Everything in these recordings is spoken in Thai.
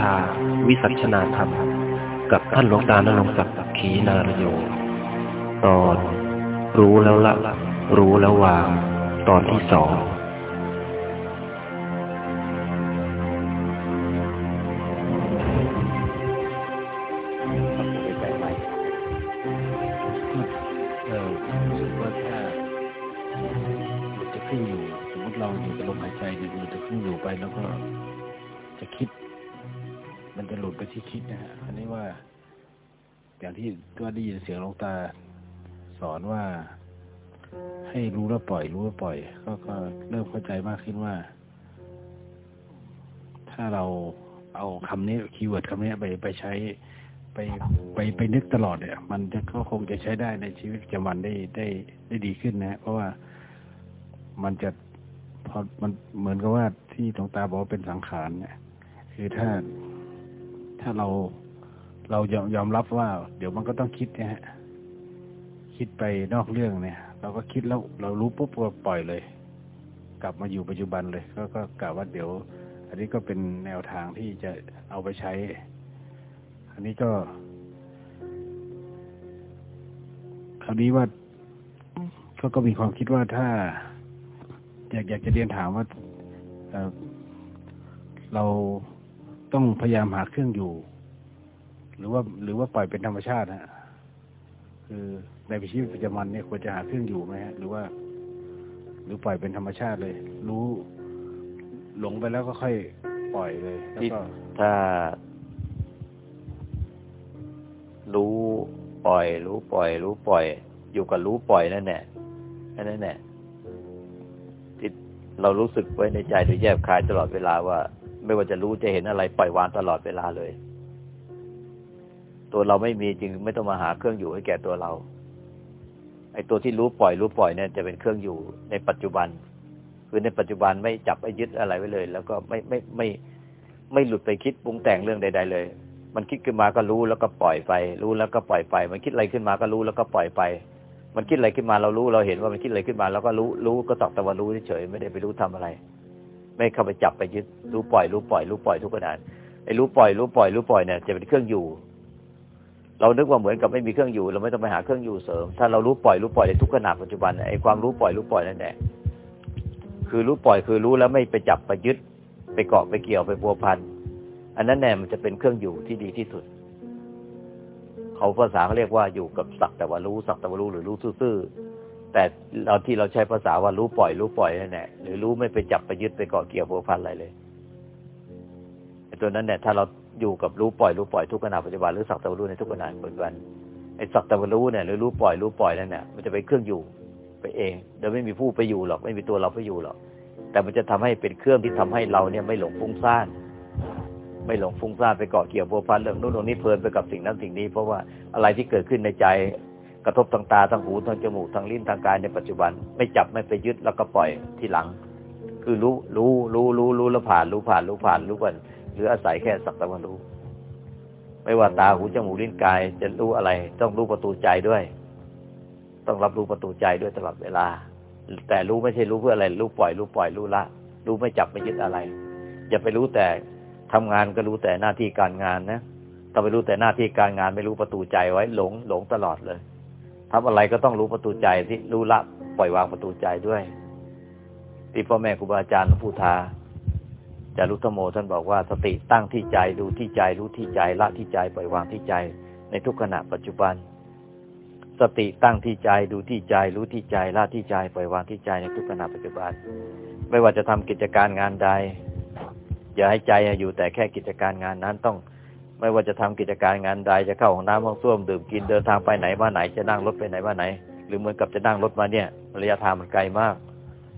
ชา วิสัชนาธรรม กับท่านหลวงตานรงศักดิ์ขีนารโย ตอน รู้แล้วละ รู้แล้ววาง ตอนที่สอง ขึ้นว่า ถ้าเราเอาคำนี้คีย์เวิร์ดคำนี้ไปไปใช้ ไปไปไปนึกตลอดเนี่ย มันจะก็คงจะใช้ได้ในชีวิตประจำวันได้ได้ได้ดีขึ้นนะ เพราะว่ามันจะพอมันเหมือนกับว่าที่หลวงตาบอกว่าเป็นสังขารเนี่ย คือถ้าถ้าเราเรายอมยอมรับว่า เดี๋ยวมันก็ต้องคิดนะฮะคิดไปนอกเรื่องเนี่ย เราก็คิดแล้วเรารู้ปุ๊บก็ปล่อยเลย กลับมาอยู่ปัจจุบันเลย ก็ก็กะว่าเดี๋ยว อันนี้ก็เป็นแนวทางที่จะเอาไปใช้ อันนี้ก็ คราวนี้ว่าเขาก็มีความคิดว่าถ้า อยากอยากจะเรียนถามว่าเเราต้องพยายามหาเครื่องอยู่ หรือว่า หรือว่าปล่อยเป็นธรรมชาติฮะคือในชีวิตประจำวันเนี่ยควรจะหาเครื่องอยู่ไหมฮะหรือว่า รือปล่อยเป็นธรรมชาติเลย รู้หลงไปแล้วก็ค่อยปล่อยเลยแล้วก็ถ้า รู้ปล่อย รู้ปล่อย รู้ปล่อย อยู่กับรู้ปล่อยนั่นแหละนั่นแหละที่เรารู้สึกไว้ในใจโดยแยบคายตลอดเวลาว่า ไม่ว่าจะรู้จะเห็นอะไรปล่อยวางตลอดเวลาเลย ตัวเราไม่มีจึงไม่ต้องมาหาเครื่องอยู่ให้แก่ตัวเรา ไอ้ตัวที่รู้ปล่อยรู้ปล่อยเนี่ยจะเป็นเครื่องอยู่ในปัจจุบัน คือในปัจจุบันไม่จับไม่ยึดอะไรไว้เลย แล้วก็ไม่ไม่ไม่ไม่หลุดไปคิดปรุงแต่งเรื่องใด ๆ เลย มันคิดขึ้นมาก็รู้แล้วก็ปล่อยไป รู้แล้วก็ปล่อยไป มันคิดอะไรขึ้นมาก็รู้แล้วก็ปล่อยไป มันคิดอะไรขึ้นมาเรารู้เราเห็นว่ามันคิดอะไรขึ้นมาเราก็รู้รู้ก็ตอกตะวันรู้เฉยไม่ได้ไปรู้ทำอะไร ไม่เข้าไปจับไปยึดรู้ปล่อยรู้ปล่อยรู้ปล่อยทุกขณะไอ้รู้ปล่อยรู้ปล่อยรู้ปล่อยเนี่ยจะเป็นเครื่องอยู่ เรานึกว่าเหมือนกับไม่มีเครื่องอยู่ เราไม่ต้องไปหาเครื่องอยู่เสริม ถ้าเรารู้ปล่อยรู้ปล่อยในทุกขณะปัจจุบันไอ้ความรู้ปล่อยรู้ปล่อยนั่นแหละคือรู้ปล่อยคือรู้แล้วไม่ไปจับไปยึด ไปเกาะไปเกี่ยวไปบัวพันอันนั้นแน่มันจะเป็นเครื่องอยู่ที่ดีที่สุด เขาภาษาเขาเรียกว่าอยู่กับสักแต่ว่ารู้สักแต่ว่ารู้หรือรู้ซื่อแต่เราที่เราใช้ภาษาว่ารู้ปล่อย รู้ปล่อยนั่นแหละหรือรู้ไม่ไปจับไปยึดไปเกาะเกี่ยวบัวพันอะไรเลยตัวนั้นเนี่ยถ้าเรา อยู่กับรู้ปล่อยรู้ปล่อยทุกขณะปัจจุบันหรือสักต่ว่ารู้ในทุกขณะปัจจุบันไอ้สักต่ว่ารู้เนี่ยหรือรู้ปล่อยรู้ปล่อยนั่นเนี่ยมันจะเป็นเครื่องอยู่ไปเองโดยไม่มีผู้ไปอยู่หรอกไม่มีตัวเราไปอยู่หรอก แต่มันจะทำให้เป็นเครื่องที่ทำให้เราเนี่ยไม่หลงฟุ้งซ่านไม่หลงฟุ้งซ่านไปเกาะเกี่ยวบัวพันเรื่องนู้นเรื่องนี้เพลินไปกับสิ่งนั้นสิ่งนี้ เพราะว่าอะไรที่เกิดขึ้นในใจกระทบทางตาทางหูทางจมูกทางลิ้นทางกายในปัจจุบัน ไม่จับไม่ไปยึดแล้วก็ปล่อยทีหลัง คือรู้รู้รู้รู้รู้แล้วผ่านรู้ผ่านรู้ผ่านรู้กัน หรืออาศัยแค่สักต่ว่ารู้ ไม่ว่าตาหูจมูกลิ้นกาย จะรู้อะไร ต้องรู้ประตูใจด้วย ต้องรับรู้ประตูใจด้วยตลอดเวลา แต่รู้ไม่ใช่รู้เพื่ออะไร รู้ปล่อย รู้ปล่อยรู้ละ รู้ไม่จับไม่ยึดอะไร อย่าไปรู้แต่ทำงานก็รู้แต่หน้าที่การงานนะถ้าไปรู้แต่หน้าที่การงานไม่รู้ประตูใจไว้หลงหลงตลอดเลยทำอะไรก็ต้องรู้ประตูใจที่รู้ละปล่อยวางประตูใจด้วยที่พ่อแม่ครูบาอาจารย์หลวงปู่ทา จารุธโมท่านบอกว่าสติตั้งที่ใจดูที่ใจรู้ที่ใจละที่ใจปล่อยวางที่ใจ ในทุกขณะปัจจุบัน สติตั้งที่ใจดูที่ใจรู้ที่ใจละที่ใจปล่อยวางที่ใจในทุกขณะปัจจุบัน ไม่ว่าจะทำกิจการงานใด อย่าให้ใจอยู่แต่แค่กิจการงานนั้นต้อง ไม่ว่าจะทำกิจการงานใด จะเข้าห้องน้ำห้องส้วมดื่มกินเดินทางไปไหนมาไหนจะนั่งรถไปไหนมาไหน หรือเหมือนกับจะนั่งรถมาเนี่ยระยะทางมันไกลมาก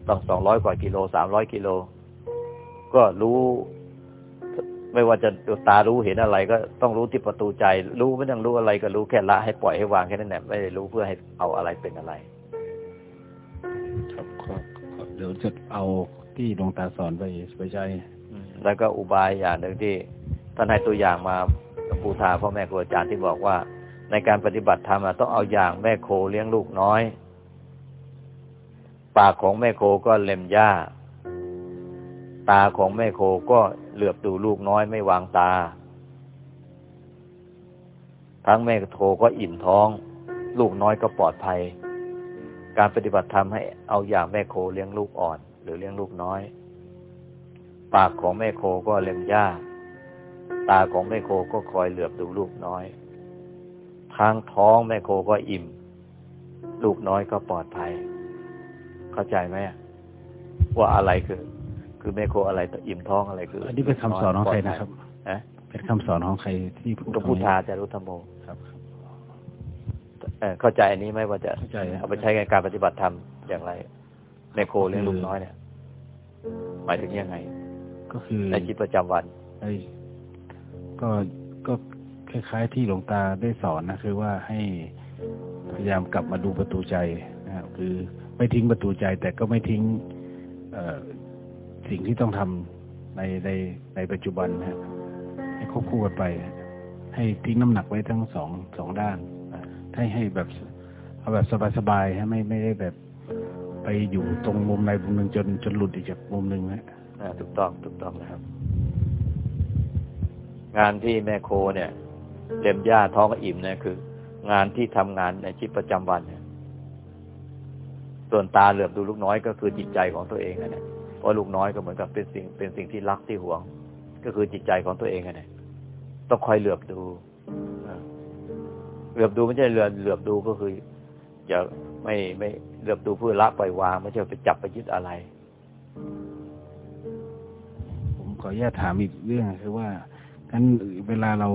ต้องสองร้อยกว่ากิโลสามร้อยกิโล ก็รู้ ไม่ว่าจะตารู้เห็นอะไร ก็ต้องรู้ที่ประตูใจ รู้ไม่ต้องรู้อะไรก็รู้แค่ละให้ปล่อยให้วางแค่นั้นแหละไม่ได้รู้เพื่อให้เอาอะไรเป็นอะไร ครับก็ก็เดี๋ยวจะเอาที่หลวงตาสอนไปไปใช้อืมแล้วก็อุบายอย่างหนึ่งที่ท่านให้ตัวอย่างมาหลวงปู่ทาพ่อแม่ครูอาจารย์ที่บอกว่า ในการปฏิบัติธรรมอะต้องเอาอย่างแม่โคเลี้ยงลูกน้อย ปากของแม่โคก็เล็มหญ้า ตาของแม่โคก็เหลือบดูลูกน้อยไม่วางตา ทั้งแม่โทก็อิ่มท้อง ลูกน้อยก็ปลอดภัย การปฏิบัติธรรมให้เอาอย่างแม่โคเลี้ยงลูกอ่อน หรือเลี้ยงลูกน้อย ปากของแม่โคก็เลี้ยงยาตาของแม่โคก็คอยเหลือบดูลูกน้อยทางท้องแม่โคก็อิ่ม ลูกน้อยก็ปลอดภัย เข้าใจไหมว่าอะไรคือ คือแม่โคอะไรต่ออิ่มท้องอะไรคือ อันนี้เป็นคำสอนของใครนะครับนะเป็นคำสอนของใครที่พูดหลวงพุทธาจารุธรรมโมครับเอ่อเข้าใจอันนี้ไหมว่าจะเข้าใจครับเอาไปใช้ในการปฏิบัติธรรมอย่างไรแม่โคเลี้ยงลูกน้อยเนี่ยหมายถึงยังไง ก็คือในชีวิตประจำวันไอ้ก็ก็คล้ายๆที่หลวงตาได้สอนนะคือว่าให้พยายามกลับมาดูประตูใจนะครับคือไม่ทิ้งประตูใจแต่ก็ไม่ทิ้งเอ่อ สิ่งที่ต้องทำในในในปัจจุบันนะให้ควบคู่กันไป ให้ทิ้งน้ำหนักไว้ทั้งสองสองด้านให้ให้แบบเอาแบบสบายๆให้ไม่ไม่ได้แบบไปอยู่ตรงมุมใดมุมหนึ่งจนจนหลุดอีกจากมุมหนึ่งนะถูกต้องถูกต้องนะครับ งานที่แม่โคเนี่ยเล็มหญ้าท้องอิ่มเนี่ยคือ งานที่ทำงานในชีวิตประจำวันเนี่ยส่วนตาเหลือบดูลูกน้อยก็คือจิตใจของตัวเองอะเนี่ย เพราะลูกน้อยก็เหมือนกับเป็นสิ่งเป็นสิ่งที่รักที่หวง ก็คือจิตใจของตัวเองอะเนี่ยต้องคอยเหลือบดูเหลือบดูไม่ใช่เหลือบเหลือบดูก็คืออย่าไม่ไม่เหลือบดูเพื่อละปล่อยวางไม่ใช่ไปจับไปยึดอะไร ผมขออนุญาตถามอีกเรื่องคือว่างั้นเวลาเรา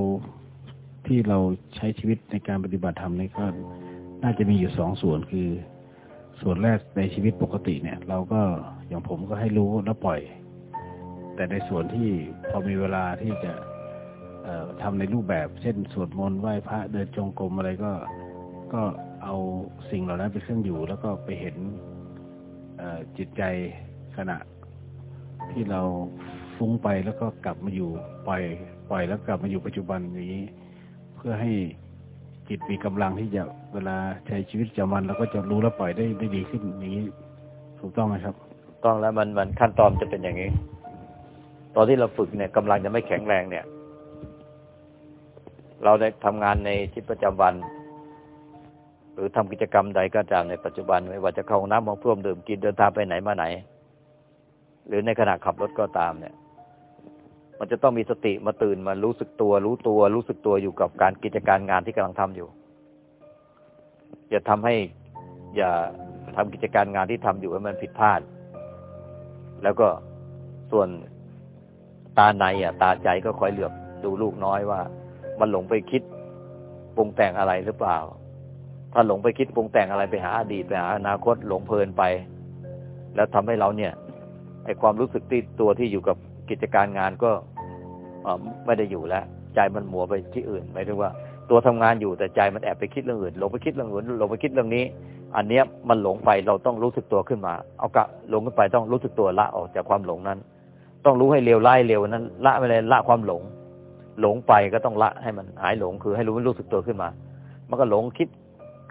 ที่เราใช้ชีวิตในการปฏิบัติธรรมนี่ก็น่าจะมีอยู่สองส่วนคือ ส่วนแรกในชีวิตปกติเนี่ย เราก็ อย่างผมก็ให้รู้แล้วปล่อย แต่ในส่วนที่พอมีเวลาที่จะเอ่อทำในรูปแบบ เช่น สวดมนต์ไหว้พระเดินจงกรมอะไรก็ก็เอาสิ่งเหล่านั้นเป็นเครื่องอยู่ แล้วก็ไปเห็นจิตใจขณะที่เราฟุ้งไปแล้วก็กลับมาอยู่ปล่อย ปล่อยแล้วกลับมาอยู่ปัจจุบันอย่างนี้ เพื่อให้จิตมีกำลังที่จะเวลาใช้ชีวิตประจำวันเราก็จะรู้และปล่อยได้ได้ดีขึ้นอย่างนี้ถูกต้องไหมครับ ต้องแล้วมันมันขั้นตอนจะเป็นอย่างนี้ ตอนที่เราฝึกเนี่ยกำลังจะไม่แข็งแรงเนี่ย เราได้ทำงานในชีวิตประจำวัน หรือทำกิจกรรมใดก็ตามในปัจจุบันไม่ว่าจะเข้าห้องน้ำมองพ่วมดื่มกินเดินทางไปไหนมาไหน หรือในขณะขับรถก็ตามเนี่ย มันจะต้องมีสติมาตื่นมารู้สึกตัว รู้ตัวรู้สึกตัวอยู่กับการกิจการงานที่กำลังทำอยู่อย่าทำให้อย่าทำกิจการงานที่ทำอยู่ให้มันผิดพลาด แล้วก็ส่วนตาในอะ ตาใจก็คอยเหลือบดูลูกน้อยว่า มันหลงไปคิดปรุงแต่งอะไรหรือเปล่า ถ้าหลงไปคิดปรุงแต่งอะไรไปหาอดีตไปหาอนาคตหลงเพลินไป แล้วทำให้เราเนี่ยไอความรู้สึกที่ตัวที่อยู่กับกิจการงานก็ไม่ได้อยู่แล้ว ใจมันหมัวไปที่อื่นหมายถึงว่า ตัวทำงานอยู่แต่ใจมันแอบไปคิดเรื่องอื่นหลงไปคิดเรื่องอื่นหลงไปคิดเรื่องนี้ อันเนี้ยมันหลงไปเราต้องรู้สึกตัวขึ้นมา เอากะหลงขึ้นไปต้องรู้สึกตัวละออกจากความหลงนั้น ต้องรู้ให้เร็วไล่เร็วนั้น ละไปเลยละความหลง หลงไปก็ต้องละให้มันหายหลงคือให้รู้รู้สึกตัวขึ้นมา มันก็หลงคิด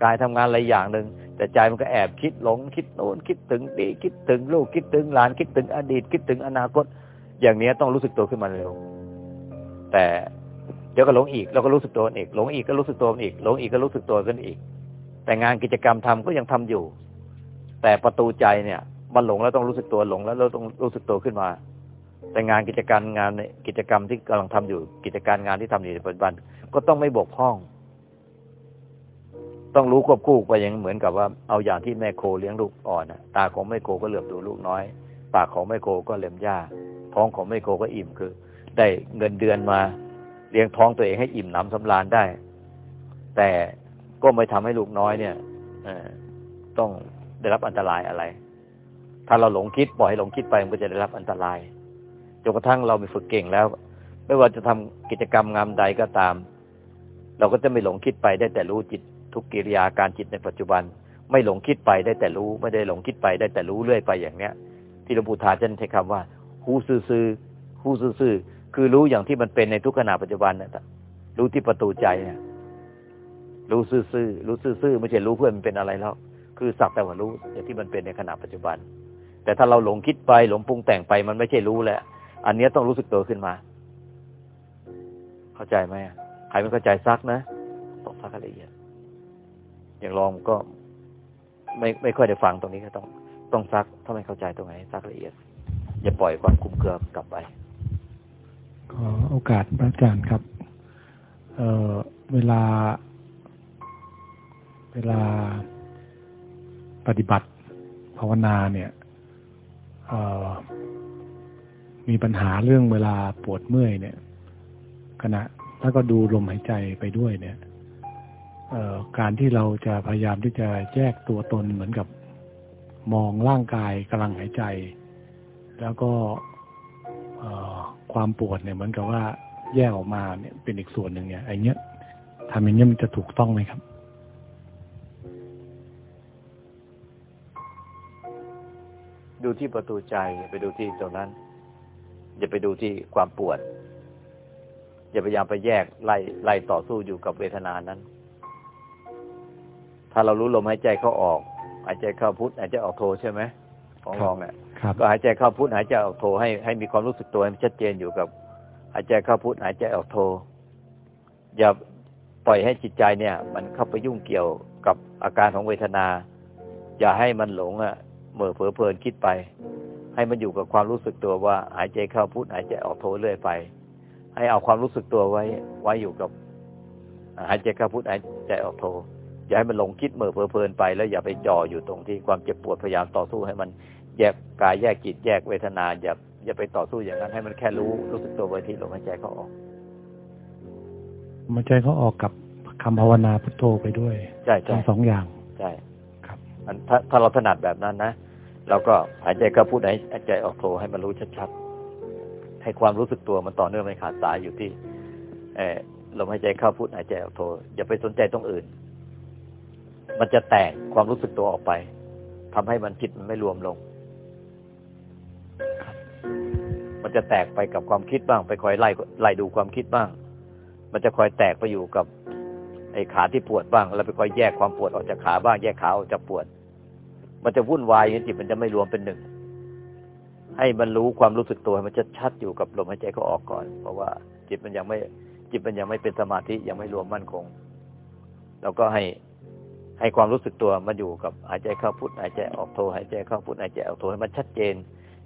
กายทำงานอะไรอย่างหนึ่งแต่ใจมันก็แอบคิดหลงคิดโน้นคิดถึงดีคิดถึงลูกคิดถึงหลานคิดถึงอดีต คิดถึงอนาคต อย่างเนี้ยต้องรู้สึกตัวขึ้นมาเร็ว แต่เดี๋ยวก็หลงอีกเราก็รู้สึกตัวอีกหลงอีกก็รู้สึกตัวอีกหลงอีกก็รู้สึกตัวขึ้นอีก แต่งานกิจกรรมทำก็ยังทำอยู่ แต่ประตูใจเนี่ย มันหลงแล้วต้องรู้สึกตัวหลงแล้วเราต้องรู้สึกตัวขึ้นมา แต่งานกิจการงานกิจกรรมที่กำลังทำอยู่ กิจการงานที่ทำอยู่ในปัจจุบัน ก็ต้องไม่บกพร่อง ต้องรู้ควบคู่ไปอย่างเหมือนกับว่าเอาอย่างที่แม่โคเลี้ยงลูกอ่อนตาของแม่โคก็เหลือบดูลูกน้อย ปากของแม่โคก็เล็มหญ้าท้องของแม่โคก็อิ่มคือ ได้เงินเดือนมาเลี้ยงท้องตัวเองให้อิ่มหนำสำราญได้ แต่ ก็ไม่ทำให้ลูกน้อยเนี่ยอต้องได้รับอันตรายอะไร ถ้าเราหลงคิดปล่อยให้หลงคิดไปมันก็จะได้รับอันตรายจนกระทั่งเราไปฝึกเก่งแล้ว ไม่ว่าจะทำกิจกรรมงามใดก็ตาม เราก็จะไม่หลงคิดไปได้แต่รู้จิตทุกกิริยาการจิตในปัจจุบัน ไม่หลงคิดไปได้แต่รู้ ไม่ได้หลงคิดไปได้แต่รู้เรื่อยไปอย่างเนี้ย ที่หลวงปู่ทาจะใช้คำว่าหูซื่อหูซื่อคือรู้อย่างที่มันเป็นในทุกขณะปัจจุบันนะรู้ที่ประตูใจเนี่ย รู้ซื่อๆรู้ซื่อๆไม่ใช่รู้เพื่อนมันเป็นอะไรแล้ว คือสักแต่ว่ารู้อย่างที่มันเป็นในขณะปัจจุบัน แต่ถ้าเราหลงคิดไปหลงปรุงแต่งไปมันไม่ใช่รู้แล้วอันนี้ต้องรู้สึกตัวขึ้นมา เข้าใจไหมใครไม่เข้าใจซักนะต้องซักละเอียดอย่างลองก็ไม่ไม่ค่อยได้ฟังตรงนี้ก็ต้องต้องซักถ้าไม่เข้าใจตรงไหนซักละเอียด อย่าปล่อยความคุ้มเกลือกลับไปขอโอกาสพระอาจารย์ครับ เออเวลา เวลาปฏิบัติภาวนาเนี่ยมีปัญหาเรื่องเวลาปวดเมื่อยเนี่ย ขณะแล้วก็ดูลมหายใจไปด้วยเนี่ยการที่เราจะพยายามที่จะแยกตัวตนเหมือนกับมองร่างกายกำลังหายใจ แล้วก็ความปวดเนี่ยเหมือนกับว่าแยกออกมาเนี่ยเป็นอีกส่วนหนึ่งเนี่ยไอ้เนี้ยทำอย่างนี้ยมันจะถูกต้องไหมครับ ดูที่ประตูใจไปดูที่ตรงนั้น อย่าไปดูที่ความปวด อย่าพยายามไปแยกไล่ไล่ต่อสู้อยู่กับเวทนานั้น ถ้าเรารู้ลมหายใจเข้าออกหายใจเข้าพุทหายใจออกโทใช่ไหมของลองเนี่ยก็หายใจเข้าพุทหายใจออกโทให้ให้มีความรู้สึกตัวให้ชัดเจนอยู่กับหายใจเข้าพุทหายใจออกโท อย่าปล่อยให้จิตใจเนี่ย มันเข้าไปยุ่งเกี่ยวกับอาการของเวทนา อย่าให้มันหลงอะ เมื่อเผลอเพลินคิดไป ให้มันอยู่กับความรู้สึกตัวว่า หายใจเข้าพุทหายใจออกโทเรื่อยไป ให้เอาความรู้สึกตัวไว้ ไว้อยู่กับ หายใจเข้าพุทหายใจออกโทอย่าให้มันหลงคิดเมื่อเผลอเพลินไป แล้วอย่าไปจ่ออยู่ตรงที่ความเจ็บปวดพยายามต่อสู้ให้มันแยกกายแยกจิตแยกเวทนาอย่าอย่าไปต่อสู้อย่างนั้นให้มันแค่รู้รู้สึกตัวไว้ที่ลมหายใจเขาออกลมหายใจเขาออกกับคำภาวนาพุทโธไปด้วยใช่ใช่สองอย่างใช่ครับมันถ้าถ้าเราถนัดแบบนั้นนะ เราก็หายใจเข้าพูดหายใจออกโทให้มันรู้ชัดๆ ให้ความรู้สึกตัวมันต่อเนื่องไม่ขาดสายอยู่ที่เอลมหายใจเข้าพูดหายใจออกโทอย่าไปสนใจตรงอื่น มันจะแตกความรู้สึกตัวออกไปทำให้มันจิตมันไม่รวมลง มันจะแตกไปกับความคิดบ้าง ไปคอยไล่ไล่ดูความคิดบ้าง มันจะคอยแตกไปอยู่กับไอ้ขาที่ปวดบ้าง แล้วไปคอยแยกความปวดออกจากขาบ้าง แยกขาออกจากปวด มันจะวุ่นวายอย่างจิตมันจะไม่รวมเป็นหนึ่ง ให้มันรู้ความรู้สึกตัวมันจะชัดอยู่กับลมหายใจเขาออกก่อน เพราะว่าจิตมันยังไม่จิตมันยังไม่เป็นสมาธิยังไม่รวมมั่นคง แล้วก็ให้ให้ความรู้สึกตัวมันอยู่กับหายใจเข้าพุทหายใจออกโทหายใจเข้าพุทหายใจออกโทให้มันชัดเจน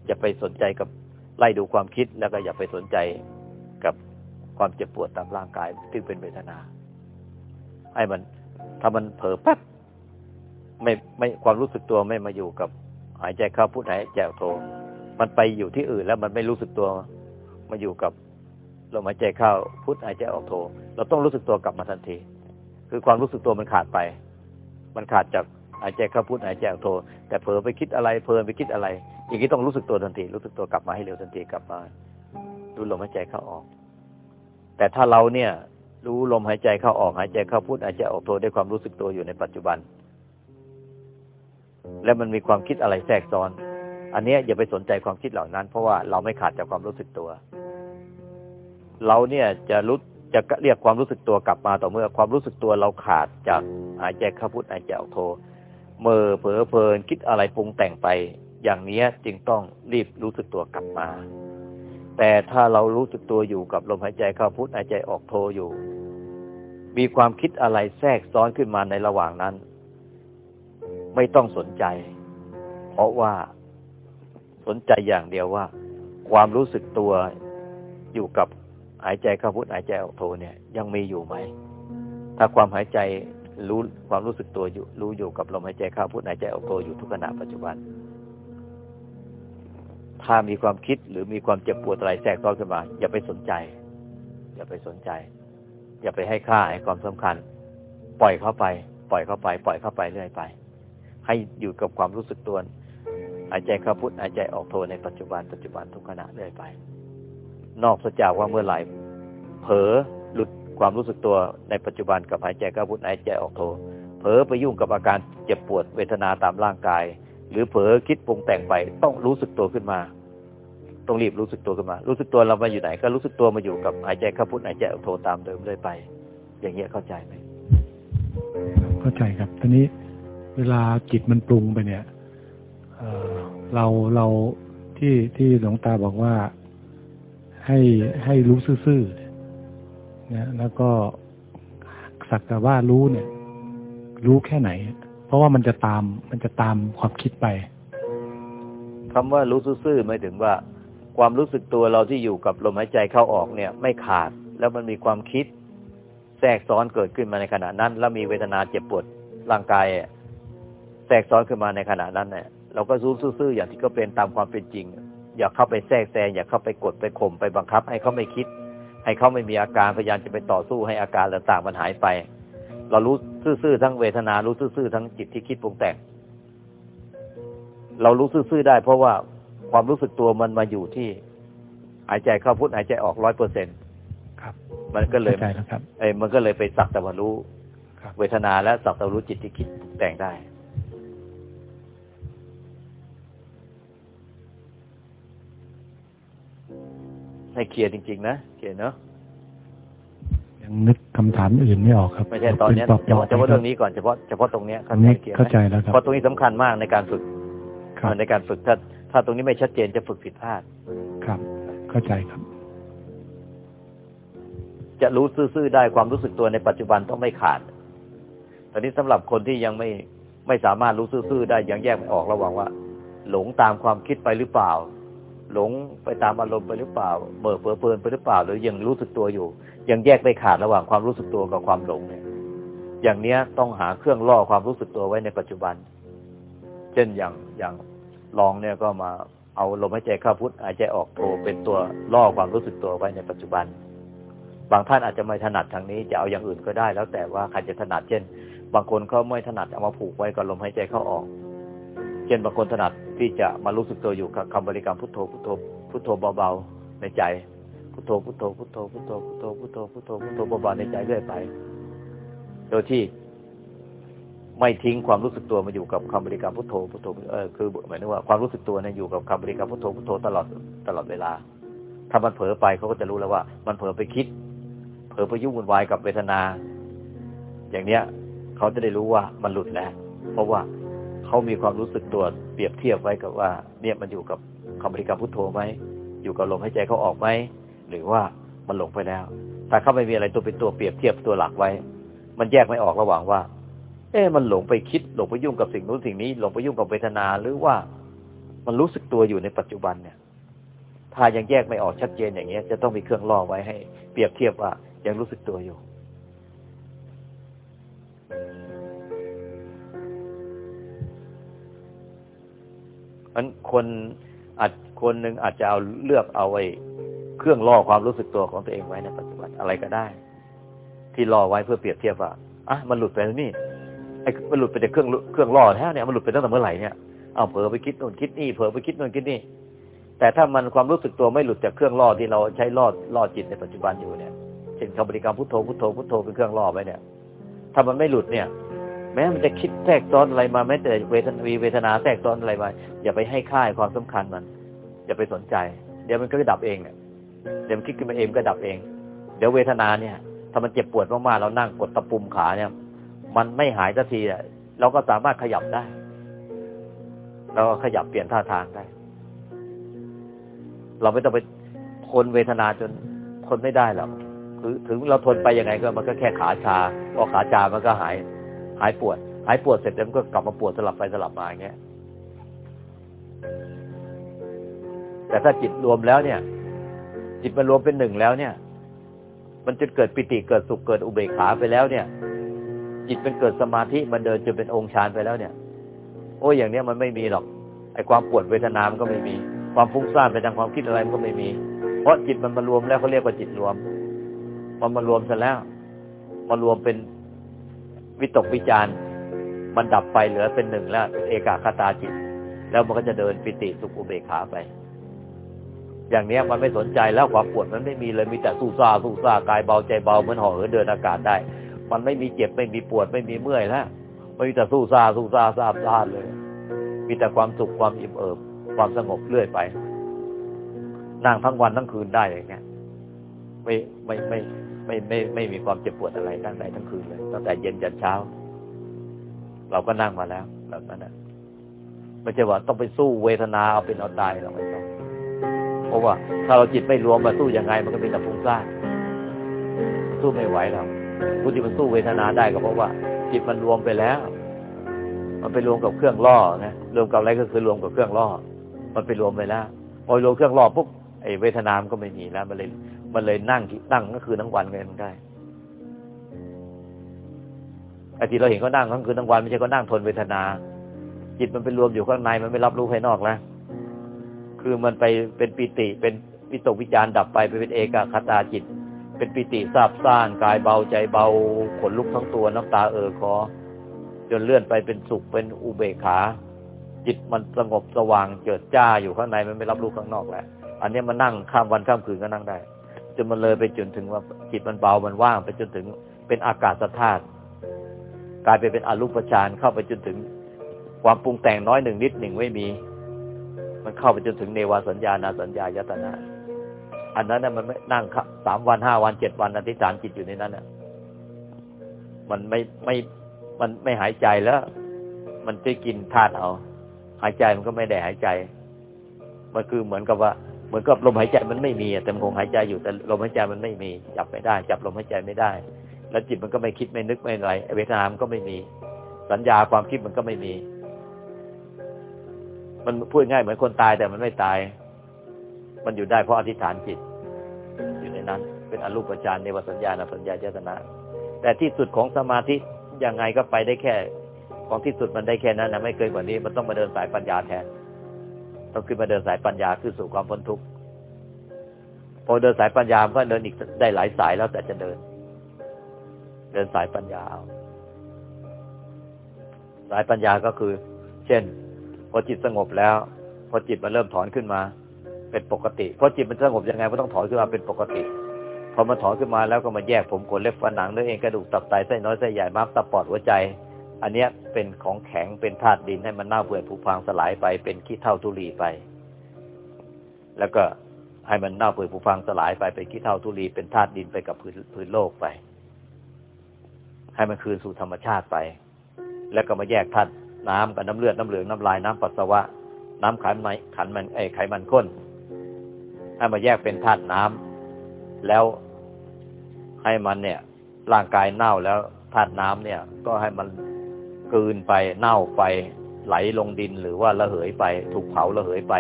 อย่าไปสนใจกับไล่ดูความคิดแล้วก็อย่าไปสนใจกับความเจ็บปวดตามร่างกายที่เป็นเวทนา ให้มันถ้ามันเผลอปั๊บ ไม่ไม่ความรู้สึกตัวไม่มาอยู่กับ หายใจเข้าพุทหายใจออกโทมันไปอยู่ที่อื่นแล้วมันไม่รู้สึกตัวมาอยู่กับลมหายใจเข้าพุทหายใจออกโทเราต้องรู้สึกตัวกลับมาทันที คือความรู้สึกตัวมันขาดไป มันขาดจากหายใจเข้าพุทหายใจออกโทแต่เผลอไปคิดอะไรเพลินไปคิดอะไร อย่างนี้ต้องรู้สึกตัวทันที รู้สึกตัวกลับมาให้เร็วทันทีกลับมาดูลมหายใจเข้าออก แต่ถ้าเราเนี่ยรู้ลมหายใจเข้าออกหายใจเข้าพุทหายใจออกโทด้วยความรู้สึกตัวอยู่ในปัจจุบัน แล้วมันมีความคิดอะไรแทรกซ้อน อันนี้อย่าไปสนใจความคิดเหล่านั้น เพราะว่าเราไม่ขาดจากความรู้สึกตัว เราเนี่ยจะรู้จะเรียกความรู้สึกตัวกลับมาต่อเมื่อความรู้สึกตัวเราขาดจากหายใจเข้าพุทหายใจออกโทเมื่อเผลอเพลินคิดอะไรปรุงแต่งไป อย่างนี้จึงต้องรีบรู้สึกตัวกลับมา แต่ถ้าเรารู้สึกตัวอยู่กับลมหายใจเข้าพุทหายใจออกโทอยู่ มีความคิดอะไรแทรกซ้อนขึ้นมาในระหว่างนั้น ไม่ต้องสนใจ เพราะว่าสนใจอย่างเดียวว่า ความรู้สึกตัวอยู่กับหายใจเข้าพุทหายใจออกโทเนี่ย ยังมีอยู่ไหม ถ้าความหายใจรู้ความรู้สึกตัวอยู่ รู้อยู่กับลมหายใจเข้าพุทหายใจออกโทอยู่ทุกขณะปัจจุบัน ถ้ามีความคิดหรือมีความเจ็บปวดอะไรแทรกซ้อนขึ้นมา อย่าไปสนใจ อย่าไปสนใจ อย่าไปให้ค่าให้ความสำคัญ ปล่อยเข้าไป ปล่อยเข้าไป ปล่อยเข้าไปเรื่อยไป ให้อยู่กับความรู้สึกตัวหายใจเข้าพุทหายใจออกโทในปัจจุบันปัจจุบันทุกขณะเรื่อยไป นอกจากว่าเมื่อไหร่เผลอหลุดความรู้สึกตัวในปัจจุบันกับหายใจเข้าพุทหายใจออกโทเผลอไปยุ่งกับอาการเจ็บปวดเวทนาตามร่างกาย หรือเผลอคิดปรุงแต่งไปต้องรู้สึกตัวขึ้นมา ต้องรีบรู้สึกตัวขึ้นมา รู้สึกตัวเรามาอยู่ไหน ก็รู้สึกตัวมาอยู่กับหายใจเข้าพุทหายใจออกโทตามเดิมเรื่อยไป อย่างเงี้ยเข้าใจไหมเข้าใจครับทีนี้ เวลาจิตมันปรุงไปเนี่ยเราเราที่ที่หลวงตาบอกว่าให้ให้รู้ซื่อๆนะแล้วก็สักแต่ว่ารู้เนี่ย รู้แค่ไหน เพราะว่ามันจะตามมันจะตามความคิดไปคำว่ารู้ซื่อๆหมายถึงว่า ความรู้สึกตัวเราที่อยู่กับลมหายใจเข้าออกเนี่ย ไม่ขาดแล้วมันมีความคิด แทรกซ้อนเกิดขึ้นมาในขณะนั้น แล้วมีเวทนาเจ็บปวดร่างกาย แทรกซ้อนขึ้นมาในขณะนั้นเนี่ยเราก็รู้ซื่อๆอย่างที่ก็เป็นตามความเป็นจริง อย่าเข้าไปแทรกแซงอย่าเข้าไปกดไปข่มไปบังคับ ให้เขาไม่คิด ให้เขาไม่มีอาการพยายามจะไปต่อสู้ให้อาการต่างๆมันหายไป เรารู้ซื่อๆทั้งเวทนารู้ซื่อๆทั้งจิตที่คิดปรุงแต่งเรารู้ซื่อๆได้ เพราะว่าความรู้สึกตัวมันมาอยู่ที่หายใจเข้าพุทหายใจออกร้อยเปอร์เซ็นครับ มันก็เลยเข้าใจแล้วครับเอ้ยมันก็เลยไปสักแต่ว่ารู้ครับเวทนาและสักแต่ว่ารู้จิตที่คิดปรุงแต่งได้ ให้เคลียร์จริง ๆ นะเคลียร์เนาะยังนึกคำถามอื่นไม่ออกครับ ไม่ใช่ตอนเนี้ยป็เฉพาะเฉพาะปตลรอบงนี้ก่อนเฉพาะเฉพาะตรงเนี้ยตรงนี้คลียร์ไหมเข้าใจแล้วครับเพราะตรงนี้สำคัญมากในการฝึกครับในการฝึกถ้าถ้าตรงนี้ไม่ชัดเจนจะฝึกผิดพลาดครับ เข้าใจครับ จะรู้ซื่อๆได้ความรู้สึกตัวในปัจจุบันต้องไม่ขาดตอนนี้สำหรับคนที่ยังไม่ไม่สามารถรู้ซื่อๆได้ยังแยกไม่ออกระหว่างว่า หลงตามความคิดไปหรือเปล่า หลงไปตามอารมณ์ไปหรือเปล่าเมื่อเปื้อเปินไปหรือเปล่า หรือยังรู้สึกตัวอยู่ ยังแยกไม่ขาดระหว่างความรู้สึกตัวกับความหลงเนี่ย อย่างเนี้ยต้องหาเครื่องล่อความรู้สึกตัวไว้ในปัจจุบัน เช่นอย่างอย่างลองเนี่ยก็มาเอาลมหายใจเข้าพุทหายใจออกโทเป็นตัวล่อความรู้สึกตัวไว้ในปัจจุบัน บางท่านอาจจะไม่ถนัดทางนี้จะเอาอย่างอื่นก็ได้ แล้วแต่ว่าใครจะถนัดเช่น บางคนเขาไม่ถนัดเอามาผูกไว้กับลมหายใจเข้าออก ช่นบางคนถนัดที่จะมารู้สึกตัวอยู่กับคำบริกรรมพุทโธพุทโธพุทโธเบาๆในใจ พุทโธพุทโธพุทโธพุทโธพุทโธพุทโธพุทโธพุทโธเบาๆในใจเรื่อยไป โดยที่ไม่ทิ้งความรู้สึกตัวมาอยู่กับคำบริกรรมพุทโธพุทโธเออคือหมายถึงว่าความรู้สึกตัวเนี่ยอยู่กับคำบริกรรมพุทโธพุทโธตลอดตลอดเวลา ถ้ามันเผลอไปเขาก็จะรู้แล้วว่า มันเผลอไปคิด เผลอไปยุ่งวุ่นวายกับเวทนา อย่างเนี้ยเขาจะได้รู้ว่ามันหลุดแล้วเพราะว่า เขามีความรู้สึกตัวเปรียบเทียบไว้กับว่า เนี่ยมันอยู่กับคำบริกรรมพุทโธไหมอยู่กับลมหายใจเขาออกไหมหรือว่ามันหลงไปแล้ว ถ้าเขาไม่มีอะไรตัวเป็นตัวเปรียบเทียบตัวหลักไว้ มันแยกไม่ออกระหว่างว่า เอ๊ะมันหลงไปคิดหลงไปยุ่งกับสิ่งนู้นสิ่งนี้ หลงไปยุ่งกับเวทนาหรือว่ามันรู้สึกตัวอยู่ในปัจจุบันเนี่ย ถ้ายังแยกไม่ออกชัดเจนอย่างเงี้ย จะต้องมีเครื่องล่อไว้ให้ เปรียบเทียบว่ายังรู้สึกตัวอยู่ มันคนอาจคนหนึ่งอาจจะเอาเลือกเอาไว้เครื่องล่อความรู้สึกตัวของตัวเองไว้ในปัจจุบันอะไรก็ได้ ที่ล่อไว้เพื่อเปรียบเทียบว่าอะมันหลุดไปแล้วนี่ไอ้มันหลุดไปจากเครื่องเครื่องล่อแล้วเนี่ยมันหลุดไปตั้งแต่เมื่อไหร่เนี่ยเอาเผลอไปคิดนู่นคิดนี่เผลอไปคิดนู่นคิดนี่แต่ถ้ามันความรู้สึกตัวไม่หลุดจากเครื่องล่อที่เราใช้ล่อล่อจิตในปัจจุบันอยู่เนี่ยเช่นคำบริกรรมพุทโธพุทโธพุทโธเป็นเครื่องล่อไว้เนี่ย ถ้ามันไม่หลุดเนี่ย แม้มันจะคิดแทรกซ้อนอะไรมาแม้แต่เวทนาเวทนาแทรกซ้อนอะไรมาอย่าไปให้ค่ายความสำคัญมัน อย่าไปสนใจ เดี๋ยวมันก็ดับเองเนี่ยเดี๋ยวมันคิดขึ้นมาเองก็ดับเอง เดี๋ยวเวทนาเนี่ย ถ้ามันเจ็บปวดมากๆเรานั่งกดตะปุ่มขาเนี่ย มันไม่หายสักทีเราก็สามารถขยับได้เราก็ขยับเปลี่ยนท่าทางได้ เราไม่ต้องไปทนเวทนาจนทนไม่ได้หรอกคือถึงเราทนไปยังไงก็มันก็แค่ขาชาพอขาชามันก็หาย หายปวด หายปวดเสร็จแล้วมันก็กลับมาปวดสลับไปสลับมาอย่างเงี้ย แต่ถ้าจิตรวมแล้วเนี่ย จิตมันรวมเป็นหนึ่งแล้วเนี่ย มันจนเกิดปิติเกิดสุขเกิดอุเบกขาไปแล้วเนี่ย จิตเป็นเกิดสมาธิมันเดินจนเป็นองค์ฌานไปแล้วเนี่ย โอ้ยอย่างเนี้ยมันไม่มีหรอกไอ้ความปวดเวทนามันก็ไม่มี ความฟุ้งซ่านไปทางความคิดอะไรมันก็ไม่มี เพราะจิตมันมารวมแล้วเขาเรียกว่าจิตรวม มันมารวมเสร็จแล้วมารวมเป็น วิตกวิจารณ์มันดับไปเหลือเป็นหนึ่งแล้วเอกาคตาจิต แล้วมันก็จะเดินปิติสุขอุเบกขาไป อย่างเนี้ยมันไม่สนใจแล้วความปวดมันไม่มีเลยมีแต่สู้ซ่าสู้ซ่ากายเบาใจเบาเหมือนห่อเหินเดินอากาศได้ มันไม่มีเจ็บไม่มีปวดไม่มีเมื่อยแล้วมันมีแต่สู้ซ่าสู้ซ่าซาบซ่าเลย มีแต่ความสุขความอิ่มเอิบความสงบเรื่อยไปนั่งทั้งวันทั้งคืนได้อย่างเงี้ย ไม่ไม่ไม่ ไม่ไม่ไม่มีความเจ็บปวดอะไรตั้งแต่ทั้งคืนเลยตั้งแต่เย็นยันเช้า เราก็นั่งมาแล้วแบบนั้นนะไม่ใช่ว่าต้องไปสู้เวทนาเอาเป็นเอาตายเราไม่ต้องเพราะว่า ถ้าเราจิตไม่รวมมาสู้ยังไง มันก็เป็นแต่ฟุ้งซ่านสู้ไม่ไหวแล้วผู้ที่มันสู้เวทนาได้ก็เพราะว่า จิตมันรวมไปแล้ว มันไปรวมกับเครื่องล่อนะรวมกับอะไรก็คือรวมกับเครื่องล่อ มันไปรวมไปแล้วพอรวมเครื่องล่อปุ๊บไอ้เวทนามก็ไม่มีแล้วมันเลย มันเลยนั่งนั่งก็คือทั้งวันเลยมันได้ไอ้ที่เราเห็นเขานั่งทั้งคืนทั้งวันไม่ใช่เขานั่งทนเวทนา จิตมันไปรวมอยู่ข้างในมันไม่รับรู้ภายนอกแล้วคือมันไปเป็นปิติ เป็นวิตกวิจารดับไปไปเป็นเอกคตาจิต เป็นปิติซาบซ่านกายเบาใจเบาขนลุกทั้งตัวน้ำตาเออคอจนเลื่อนไปเป็นสุขเป็นอุเบกขา จิตมันสงบสว่างเจิดจ้าอยู่ข้างในมันไม่รับรู้ข้างนอกแล้วอันนี้มันนั่งข้ามวันข้ามคืนก็นั่งได้ นมันเลยไปจนถึงว่าจิตมันเบามันว่าง ไปจนถึงเป็นอากาศธาตุกลายไปเป็นอรูปฌานเข้าไปจนถึงความปรุงแต่งน้อยหนึ่งนิดหนึ่งไม่มี มันเข้าไปจนถึงเนวสัญญานาสัญญายตนะ อันนั้นน่ะมันไม่นั่งสามวันห้าวันเจ็ดวันอธิษฐานจิตอยู่ในนั้นน่ะ มันไม่ไม่มันไม่หายใจแล้ว มันจะกินธาตุเอา หายใจมันก็ไม่ได้หายใจ มันคือเหมือนกับว่า เหมือนกับลมหายใจมันไม่มีแต่มันคงหายใจอยู่แต่ลมหายใจมันไม่มี จับไม่ได้ จับลมหายใจไม่ได้ แล้วจิตมันก็ไม่คิดไม่นึกไม่อะไรเวทนามก็ไม่มี สัญญาความคิดมันก็ไม่มี มันพูดง่ายเหมือนคนตายแต่มันไม่ตาย มันอยู่ได้เพราะอธิษฐานจิต อยู่ในนั้น เป็นอรูปฌานในวสัญญาณสัญญาเจตนา แต่ที่สุดของสมาธิยังไงก็ไปได้แค่ ของที่สุดมันได้แค่นั้นนะไม่เกินกว่านี้ มันต้องมาเดินสายปัญญาแทน ต้องขึ้นมาเดินสายปัญญาคือสู่ความพ้นทุกข์พอเดินสายปัญญาก็เดินอีกได้หลายสายแล้วแต่จะเดิน เดินสายปัญญาเอาสายปัญญาก็คือ เช่น พอจิตสงบแล้ว พอจิตมันเริ่มถอนขึ้นมา เป็นปกติพอจิตมันสงบยังไงมันต้องถอนขึ้นมาเป็นปกติพอมันถอนขึ้นมาแล้วก็มาแยกผมขนเล็บฟันหนังเนื้อเองกระดูกตับไตไส้น้อยไส้ใหญ่ม้ามตับปอดหัวใจ อันเนี้ยเป็นของแข็งเป็นธาตุดินให้มันเน่าเปื่อยผุพังสลายไป เป็นขี้เท่าทุลีไป แล้วก็ให้มันเน่าเปื่อยผุพังสลายไปเป็นขี้เท่าทุลีเป็นธาตุดินไปกับพื้นพื้นโลกไป ให้มันคืนสู่ธรรมชาติไป แล้วก็มาแยกธาตุน้ำกับน้ำเลือดน้ำเหลืองน้ำลายน้ำปัสสาวะ น้ำขันไมขันมันไอไขมันข้นให้มาแยกเป็นธาตุน้ำแล้วให้มันเนี่ย ร่างกายเน่าแล้วธาตุน้ำเนี่ย ก็ให้มัน กืนไปเน่าไป ไหลลงดินหรือว่าระเหยไป ถูกเผาระเหยไป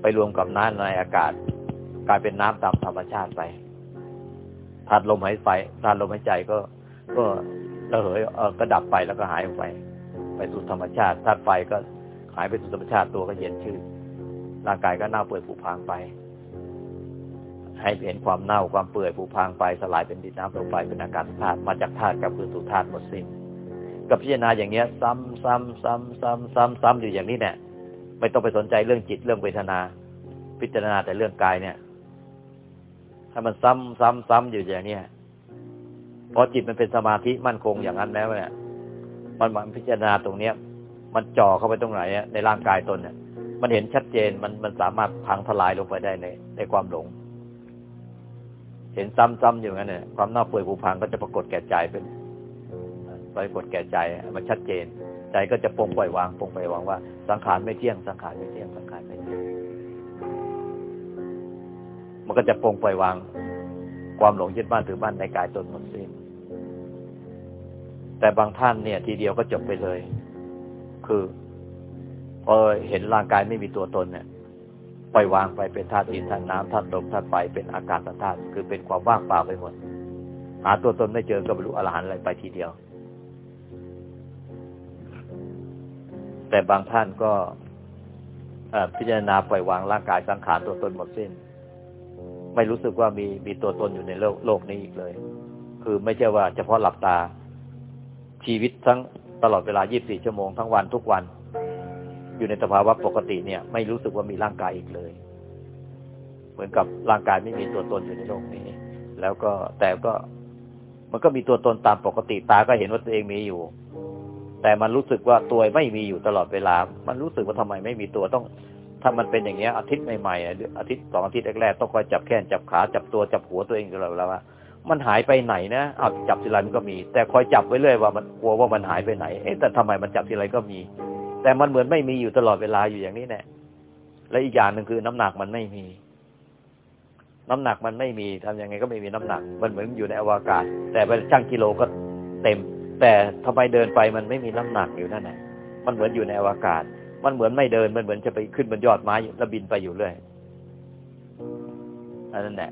ไปรวมกับน้ำในอากาศ กลายเป็นน้ำตามธรรมชาติไปธาตุลมหายใจธาตุลมหายใจก็ ก็ระเหยเออก็ดับไปแล้วก็หายไป ไปสู่ธรรมชาติธาตุไฟก็หายไปสู่ธรรมชาติตัวก็เย็นชื่นร่างกายก็เน่าเปื่อยผุพังไป ให้เห็นความเน่าความเปื่อยผุพังไปสลายเป็นดินน้ำลมไฟเป็นอากาศธาตุมาจากธาตุกับคือสู่ธาตุหมดสิ้น กับพิจารณาอย่างเงี้ย ซ้ำซ้ำซ้ำซ้ำซ้ำซ้ำอยู่อย่างนี้เนี่ยไม่ต้องไปสนใจเรื่องจิตเรื่องเวทนา พิจารณาแต่เรื่องกายเนี่ยให้มันซ้ำซ้ำซ้ำอยู่อย่างนี้พอจิตมันเป็นสมาธิมั่นคงอย่างนั้นแล้วเนี่ย มันมันพิจารณาตรงเนี้ย มันจ่อเข้าไปตรงไหนในร่างกายตนเนี่ย มันเห็นชัดเจนมันมันสามารถพังทลายลงไปได้ในในความหลง เห็นซ้ำๆอยู่งั้นเนี่ยความน่าป่วยผูพังก็จะปรากฏแก่ใจเป็น ปรากฏแก่ใจมันชัดเจน ใจก็จะปงปล่อยวางปงปล่อยวางว่า สังขารไม่เที่ยงสังขารไม่เที่ยงสังขารไม่เที่ยงมันก็จะปงปล่อยวาง ความหลงยึดบ้านถือบ้านในกายตนหมดสิ้นแต่บางท่านเนี่ย ทีเดียวก็จบไปเลย คือพอเห็นร่างกายไม่มีตัวตนเนี่ยปล่อยวางไปเป็นธาตุดินธาตุน้ำธาตุลมธาตุไฟเป็นอากาศธาตุคือเป็นความว่างเปล่าไปหมดหาตัวตนไม่เจอก็บรรลุอรหันต์อะไรไปทีเดียว แต่บางท่านก็พิจารณาปล่อยวางร่างกายสังขารตัวตนหมดสิ้น ไม่รู้สึกว่ามีมีตัวตนอยู่ในโลกโลกนี้อีกเลย คือไม่ใช่ว่าเฉพาะหลับตา ชีวิตทั้งตลอดเวลา 24 ชั่วโมงทั้งวันทุกวัน อยู่ในสภาวะปกติเนี่ย ไม่รู้สึกว่ามีร่างกายอีกเลย เหมือนกับร่างกายไม่มีตัวตนอยู่ในโลกนี้ แล้วก็แต่ก็มันก็มีตัวตนตามปกติตาก็เห็นว่าตัวเองมีอยู่ แต่มันรู้สึกว่าตัวไม่มีอยู่ตลอดเวลา มันรู้สึกว่าทำไมไม่มีตัวต้องถ้ามันเป็นอย่างเงี้ยอาทิตย์ใหม่ๆอาทิตย์สองอาทิตย์แรกๆต้องคอยจับแขนจับขาจับตัวจับหัวตัวเองตลอดเวลาว่ามันหายไปไหนนะเอาจับทีไรมันก็มี แต่คอยจับไว้เรื่อยว่ามันกลัวว่ามันหายไปไหนเอ๊ะแต่ทำไมมันจับทีไรก็มี แต่มันเหมือนไม่มีอยู่ตลอดเวลาอยู่อย่างนี้แน่และอีกอย่างหนึ่งคือน้ำหนักมันไม่มี น้ำหนักมันไม่มีทำยังไงก็ไม่มีน้ำหนัก มันเหมือนอยู่ในอวกาศ แต่ไปชั่งกิโลก็เต็ม แต่ทำไมเดินไปมันไม่มีน้ำหนักอยู่นั่นแหละมันเหมือนอยู่ในอวกาศ มันเหมือนไม่เดิน มันเหมือนจะไปขึ้นบนยอดไม้แล้วบินไปอยู่เรื่อยอันนั้นแหละ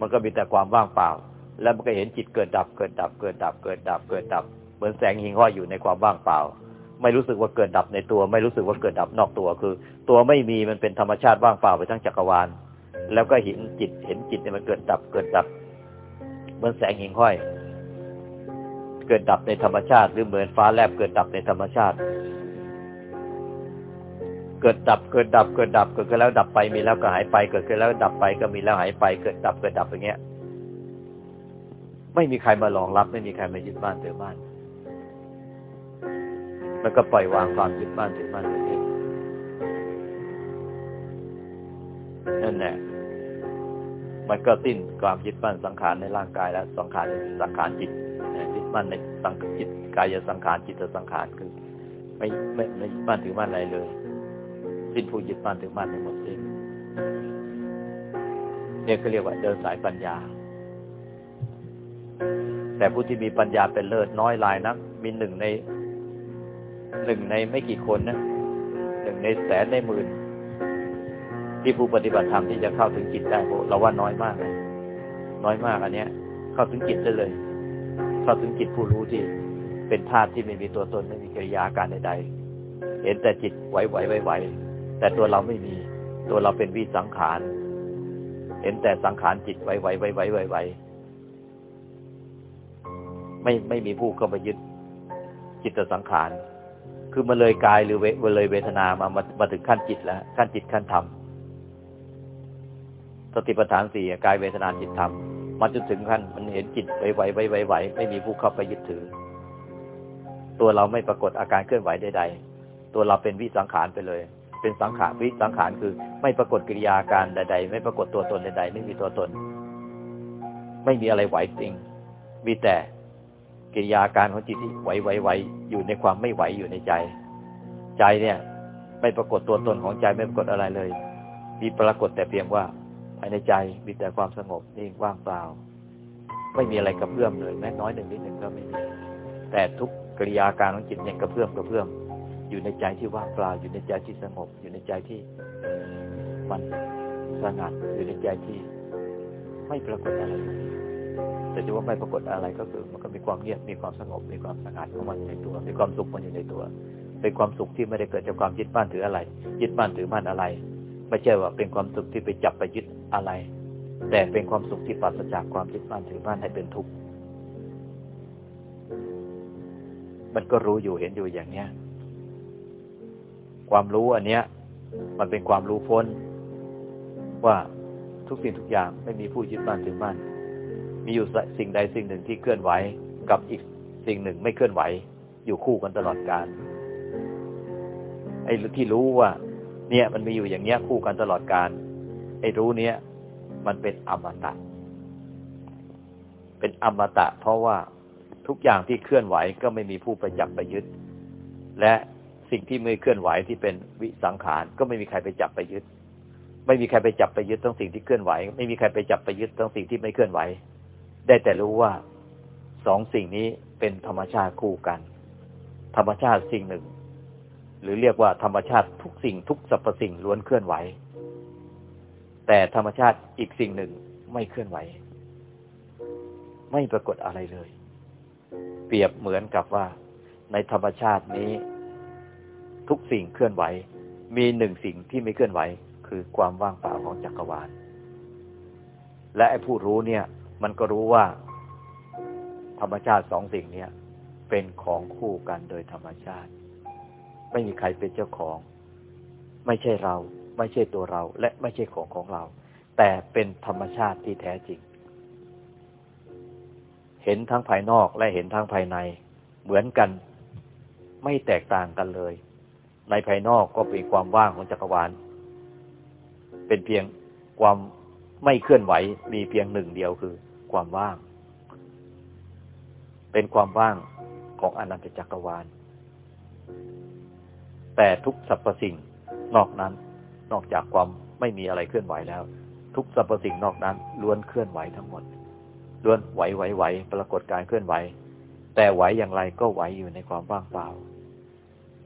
มันก็มีแต่ความว่างเปล่า แล้วมันก็เห็นจิตเกิดดับ เกิดดับ เกิดดับ เกิดดับ เกิดดับ เหมือนแสงหิ่งห้อยอยู่ในความว่างเปล่า ไม่รู้สึกว่าเกิดดับในตัว ไม่รู้สึกว่าเกิดดับนอกตัว คือ ตัวไม่มีมันเป็นธรรมชาติว่างเปล่าไปทั้งจักรวาล แล้วก็เห็นจิต เห็นจิตเนี่ยมันเกิดดับ เกิดดับ เหมือนแสงหิ่งห้อย เกิดดับในธรรมชาติ หรือเหมือนฟ้าแลบเกิดดับในธรรมชาติ เกิดดับเกิดดับเกิดดับเกิดขึ้นแล้วดับไปมีแล้วก็หายไป เกิดขึ้นแล้วดับไปก็มีแล้วหายไป เกิดดับเกิดดับอย่างเงี้ย ไม่มีใครมารองรับ ไม่มีใครมายึดบ้านถือบ้านแล้วก็ปล่อยวางความยึดบ้านถือบ้านตัวเองนั่นแหละมันก็สิ้นความยึดบ้านสังขารในร่างกายแล้วสังขารสังขารจิต ยึดบ้านในสังจิตกายสังขารจิตสังขารคือ ไม่ไม่ไม่ยึดบ้านถือบ้านอะไรเลย สิ้นผู้ยึดบ้านถือบ้านในหมดสิ้นเนี่ยเขาเรียกว่าเดินสายปัญญา แต่ผู้ที่มีปัญญาเป็นเลิศน้อยลายนัก มีหนึ่งในหนึ่งในไม่กี่คนนะหนึ่งในแสนในหมื่นที่ผู้ปฏิบัติธรรมที่จะเข้าถึงจิตได้เราว่าน้อยมากเลยน้อยมากอันเนี้ย เข้าถึงจิตได้เลย เข้าถึงจิตผู้รู้ที่เป็นธาตุที่ไม่มีตัวตนไม่มีกิริยาการใดๆ เห็นแต่จิตไหวไหวไหวไหวแต่ตัวเราไม่มีตัวเราเป็นวิสังขาร เห็นแต่สังขารจิตไหวไหวไหวไหวไหวไหวไม่ไม่มีผู้เข้ามายึดจิตสังขาร คือมันเลยกายหรือเวเลยเวทนามามามาถึงขั้นจิตแล้วขั้นจิตขั้นธรรมสติปัฏฐานสี่กายเวทนาจิตธรรม มาจนถึงขั้นมันเห็นจิตไหวไหวไหวไหวไหวไม่มีผู้เข้าไปยึดถือ ตัวเราไม่ปรากฏอาการเคลื่อนไหวใดๆตัวเราเป็นวิสังขารไปเลย เป็นสังขารวิสังขารคือ ไม่ปรากฏกิริยาการใด ๆ ไม่ปรากฏตัวตนใด ๆ ไม่มีตัวตน ไม่มีอะไรไหวจริง มีแต่กิริยาการของจิตที่ไหวไหวไหวอยู่ในความไม่ไหวอยู่ในใจ ใจเนี่ย ไม่ปรากฏตัวตนของใจไม่ปรากฏอะไรเลย มีปรากฏแต่เพียงว่า ภายในใจมีแต่ความสงบนิ่งว่างเปล่า ไม่มีอะไรกระเพื่อมเลยแม้น้อยหนึ่งนิดหนึ่งก็ไม่มีแต่ทุกกิริยาการของจิตเนี่ยกระเพื่อมกระเพื่อมอยู่ในใจที่ว่างเปล่า อยู่ในใจที่สงบ อยู่ในใจที่มันสงัดอยู่ในใจที่ไม่ปรากฏอะไร แต่จะว่าไม่ปรากฏอะไรก็คือ มันก็มีความเงียบมีความสงบ มีความสงัดของมันในตัว มีความสุขมันอยู่ในตัว เป็นความสุขที่ไม่ได้เกิดจากความยึดบ้านถืออะไร ยึดบ้านถือมั่นอะไร ไม่ใช่ว่าเป็นความสุขที่ไปจับไปยึดอะไร แต่เป็นความสุขที่ปราศจากความยึดบ้านถือบ้านให้เป็นทุกข์มันก็รู้อยู่เห็นอยู่อย่างเนี้ย ความรู้อันเนี้ย มันเป็นความรู้พ้น ว่าทุกสิ่งทุกอย่างไม่มีผู้ยึดบ้านถือบ้านมีอยู่สิ่งใดสิ่งหนึ่งที่เคลื่อนไหวกับอีกสิ่งหนึ่งไม่เคลื่อนไหว อยู่คู่กันตลอดกาลไอ้ที่รู้ว่า เนี่ย มันมีอยู่อย่างเนี้ยคู่กันตลอดกาลไอ้รู้เนี้ยมันเป็นอมตะ เป็นอมตะ เพราะว่าทุกอย่างที่เคลื่อนไหวก็ไม่มีผู้ไปจับไปยึด และสิ่งที่ไม่เคลื่อนไหวที่เป็นวิสังขารก็ไม่มีใครไปจับไปยึด ไม่มีใครไปจับไปยึดต้องสิ่งที่เคลื่อนไหว ไม่มีใครไปจับไปยึดต้องสิ่งที่ไม่เคลื่อนไหว ได้แต่รู้ว่าสองสิ่งนี้เป็นธรรมชาติคู่กัน ธรรมชาติสิ่งหนึ่ง หรือเรียกว่าธรรมชาติทุกสิ่งทุกสรรพสิ่งล้วนเคลื่อนไหว แต่ธรรมชาติอีกสิ่งหนึ่งไม่เคลื่อนไหว ไม่ปรากฏอะไรเลย เปรียบเหมือนกับว่า ในธรรมชาตินี้ ทุกสิ่งเคลื่อนไหว มีหนึ่งสิ่งที่ไม่เคลื่อนไหว คือความว่างเปล่าของจักรวาล และไอ้ผู้รู้เนี่ย มันก็รู้ว่า ธรรมชาติสองสิ่งเนี้ยเป็นของคู่กันโดยธรรมชาติ ไม่มีใครเป็นเจ้าของ ไม่ใช่เรา ไม่ใช่ตัวเรา และไม่ใช่ของของเรา แต่เป็นธรรมชาติที่แท้จริง เห็นทั้งภายนอกและเห็นทั้งภายใน เหมือนกัน ไม่แตกต่างกันเลย ในภายนอกก็เป็นความว่างของจักรวาล เป็นเพียงความไม่เคลื่อนไหวมีเพียงหนึ่งเดียวคือ ความว่าง เป็นความว่างของอนันตจักรวาล แต่ทุกสรรพสิ่งนอกนั้น นอกจากความไม่มีอะไรเคลื่อนไหวแล้ว ทุกสรรพสิ่งนอกนั้นล้วนเคลื่อนไหวทั้งหมดล้วนไหวไหวไหวปรากฏการเคลื่อนไหว แต่ไหวอย่างไรก็ไหวอยู่ในความว่างเปล่า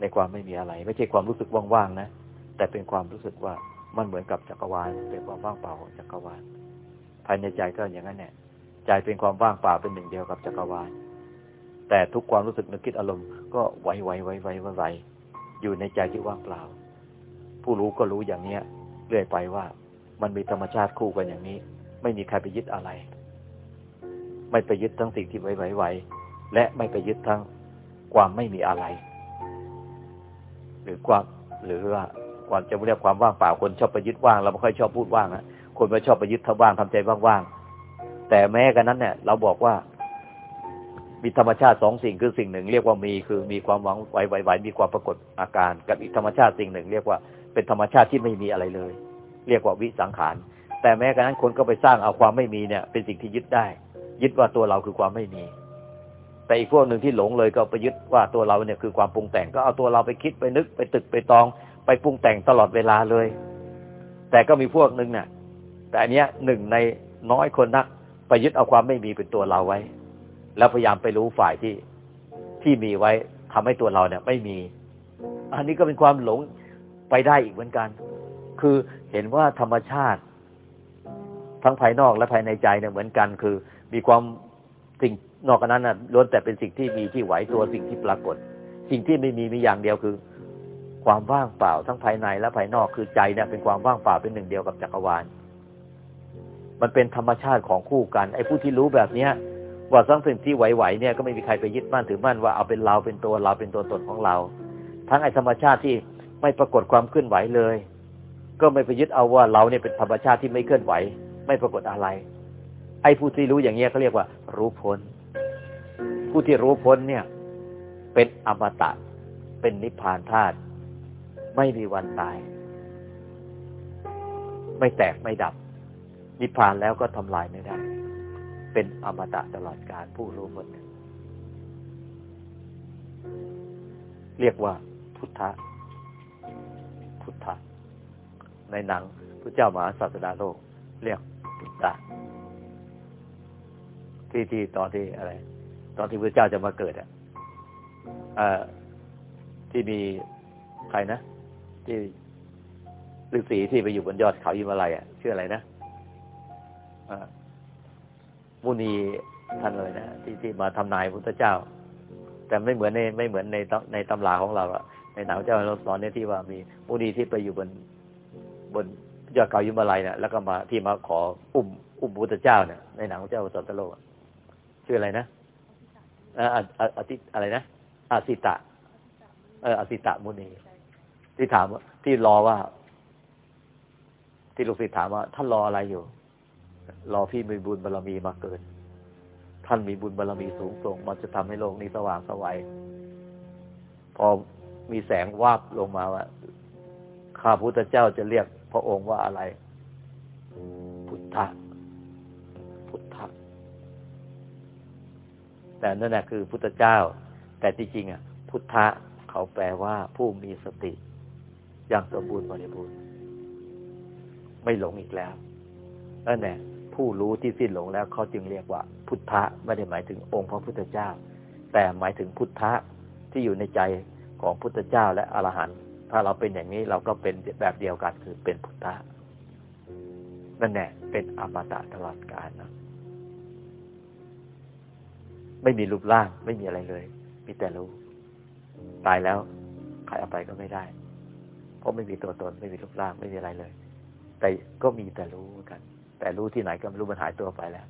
ในความไม่มีอะไร ไม่ใช่ความรู้สึกว่างๆนะ แต่เป็นความรู้สึกว่ามันเหมือนกับจักรวาล เป็นความว่างเปล่าของจักรวาลภายในใจก็อย่างนั้นเนี่ยใจเป็นความว่างเปล่าเป็นหนึ่งเดียวกับจักรวาล แต่ทุกความรู้สึกนึกคิดอารมณ์ก็ไหวไหวไหวไหวไหว อยู่ในใจที่ว่างเปล่า ผู้รู้ก็รู้อย่างเนี้ยเรื่อยไปว่า มันมีธรรมชาติคู่กันอย่างนี้ ไม่มีใครไปยึดอะไร ไม่ไปยึดทั้งสิ่งที่ไหวไหวไหวและไม่ไปยึดทั้งความไม่มีอะไร หรือความหรือว่าความจะเรียกความว่างเปล่าคนชอบไปยึดว่างเราไม่ค่อยชอบพูดว่างนะคนไม่ชอบไปยึดทว่างทำใจว่างๆแต่แม้กันนั้นเนี่ย เราบอกว่า มีธรรมชาติสองสิ่งคือสิ่งหนึ่ง เรียกว่ามีคือมีความหวังไหวไหวมีความปรากฏอาการกับอีกธรรมชาติสิ่งหนึ่ง เรียกว่าเป็นธรรมชาติที่ไม่มีอะไรเลย เรียกว่าวิสังขาร แต่แม้กันนั้นคนก็ไปสร้างเอาความไม่มีเนี่ยเป็นสิ่งที่ยึดได้ ยึดว่าตัวเราคือความไม่มี แต่อีกพวกหนึ่งที่หลงเลยก็ไปยึดว่าตัวเราเนี่ยคือความปรุงแต่งก็เอาตัวเราไปคิดไปนึกไปตึกไปตอง ไปปรุงแต่งตลอดเวลาเลย แต่ก็มีพวกหนึ่งเนี่ยแต่อันเนี้ยหนึ่งในน้อยคนนักไปยึดเอาความไม่มีเป็นตัวเราไว้ แล้วพยายามไปรู้ฝ่ายที่ที่มีไว้ทำให้ตัวเราเนี่ย ไม่มี อันนี้ก็เป็นความหลงไปได้อีกเหมือนกัน คือเห็นว่าธรรมชาติ ทั้งภายนอกและภายในใจเนี่ยเหมือนกัน คือ มีความสิ่งนอกนั้นน่ะล้วนแต่เป็นสิ่งที่มีที่ไหวตัวสิ่งที่ปรากฏ สิ่งที่ไม่มีมีอย่างเดียวคือ ความว่างเปล่าทั้งภายในและภายนอกคือใจเนี่ยเป็นความว่างเปล่าเป็นหนึ่งเดียวกับจักรวาล มันเป็นธรรมชาติของคู่กัน ไอ้ผู้ที่รู้แบบเนี้ย ว่าทั้งสิ่งที่ไหวๆเนี่ยก็ไม่มีใครไปยึดมั่นถือมั่นว่าเอาเป็นเราเป็นตัวเราเป็นตัวตนของเรา ทั้งไอธรรมชาติที่ไม่ปรากฏความเคลื่อนไหวเลย ก็ไม่ไปยึดเอาว่าเราเนี่ยเป็นธรรมชาติที่ไม่เคลื่อนไหว ไม่ปรากฏอะไร ไอ้ผู้ที่รู้อย่างเงี้ยเขาเรียกว่า รู้พ้น ผู้ที่รู้พ้นเนี่ย เป็นอมตะ เป็นนิพพานธาตุไม่มีวันตาย ไม่แตกไม่ดับ นิพพานแล้วก็ทำลายไม่ได้ เป็นอมตะตลอดกาลผู้รู้หมดเรียกว่าพุทธะพุทธะในหนังพระเจ้ามหาศาสดาโลก เรียกพุทธะที่ที่ตอนที่อะไร ตอนที่พระเจ้าจะมาเกิดอะที่มีใครนะ ที่ฤาษีที่ไปอยู่บนยอดเขายิมาลัยอะชื่ออะไรนะอ่า มุนีท่านเลยนะที่ที่มาทำนายพุทธเจ้า แต่ไม่เหมือนในไม่เหมือนในในตำราของเราอะในหนังเจ้าเราสอนเนี่ยที่ว่ามีมุนีที่ไปอยู่บนบนยอดเขายิมาลัยเนี่ยแล้วก็มาที่มาขออุ้มอุ้มพุทธเจ้าเนี่ยในหนังเจ้าสัตโลกชื่ออะไรนะอาอาทิอะไรนะอาสิตะ เอออาสิตะมุนี ที่ถามที่รอว่า ที่ลูกศิษย์ถามว่าท่านรออะไรอยู่ รอพี่มีบุญบารรมีมาเกิด ท่านมีบุญบารรมีสูงส่ง มันจะทำให้โลกนี้สว่างสวัยพอมีแสงวาบลงมาว่าข้าพุทธเจ้าจะเรียกพระองค์ว่าอะไร พุทธะพุทธะแต่นั่นแหละคือพุทธเจ้า แต่ที่จริงอะ พุทธะเขาแปลว่าผู้มีสติ อย่างสมบูรณ์บริบูรณ์ไม่หลงอีกแล้วนั่นแหละ ผู้รู้ที่สิ้นหลงแล้วเขาจึงเรียกว่าพุทธะไม่ได้หมายถึงองค์พระพุทธเจ้า แต่หมายถึงพุทธะที่อยู่ในใจของพุทธเจ้าและอรหันต์ถ้าเราเป็นอย่างนี้เราก็เป็นแบบเดียวกันคือเป็นพุทธะนั่นแหละเป็นอมตะตลอดกาลนะไม่มีรูปร่างไม่มีอะไรเลย มีแต่รู้ ตายแล้วใครเอาไปก็ไม่ได้ เพราะไม่มีตัวตน ไม่มีรูปร่างไม่มีอะไรเลย แต่ก็มีแต่รู้กัน แต่รู้ที่ไหนก็ไม่รู้มันหายตัวไปแล้ว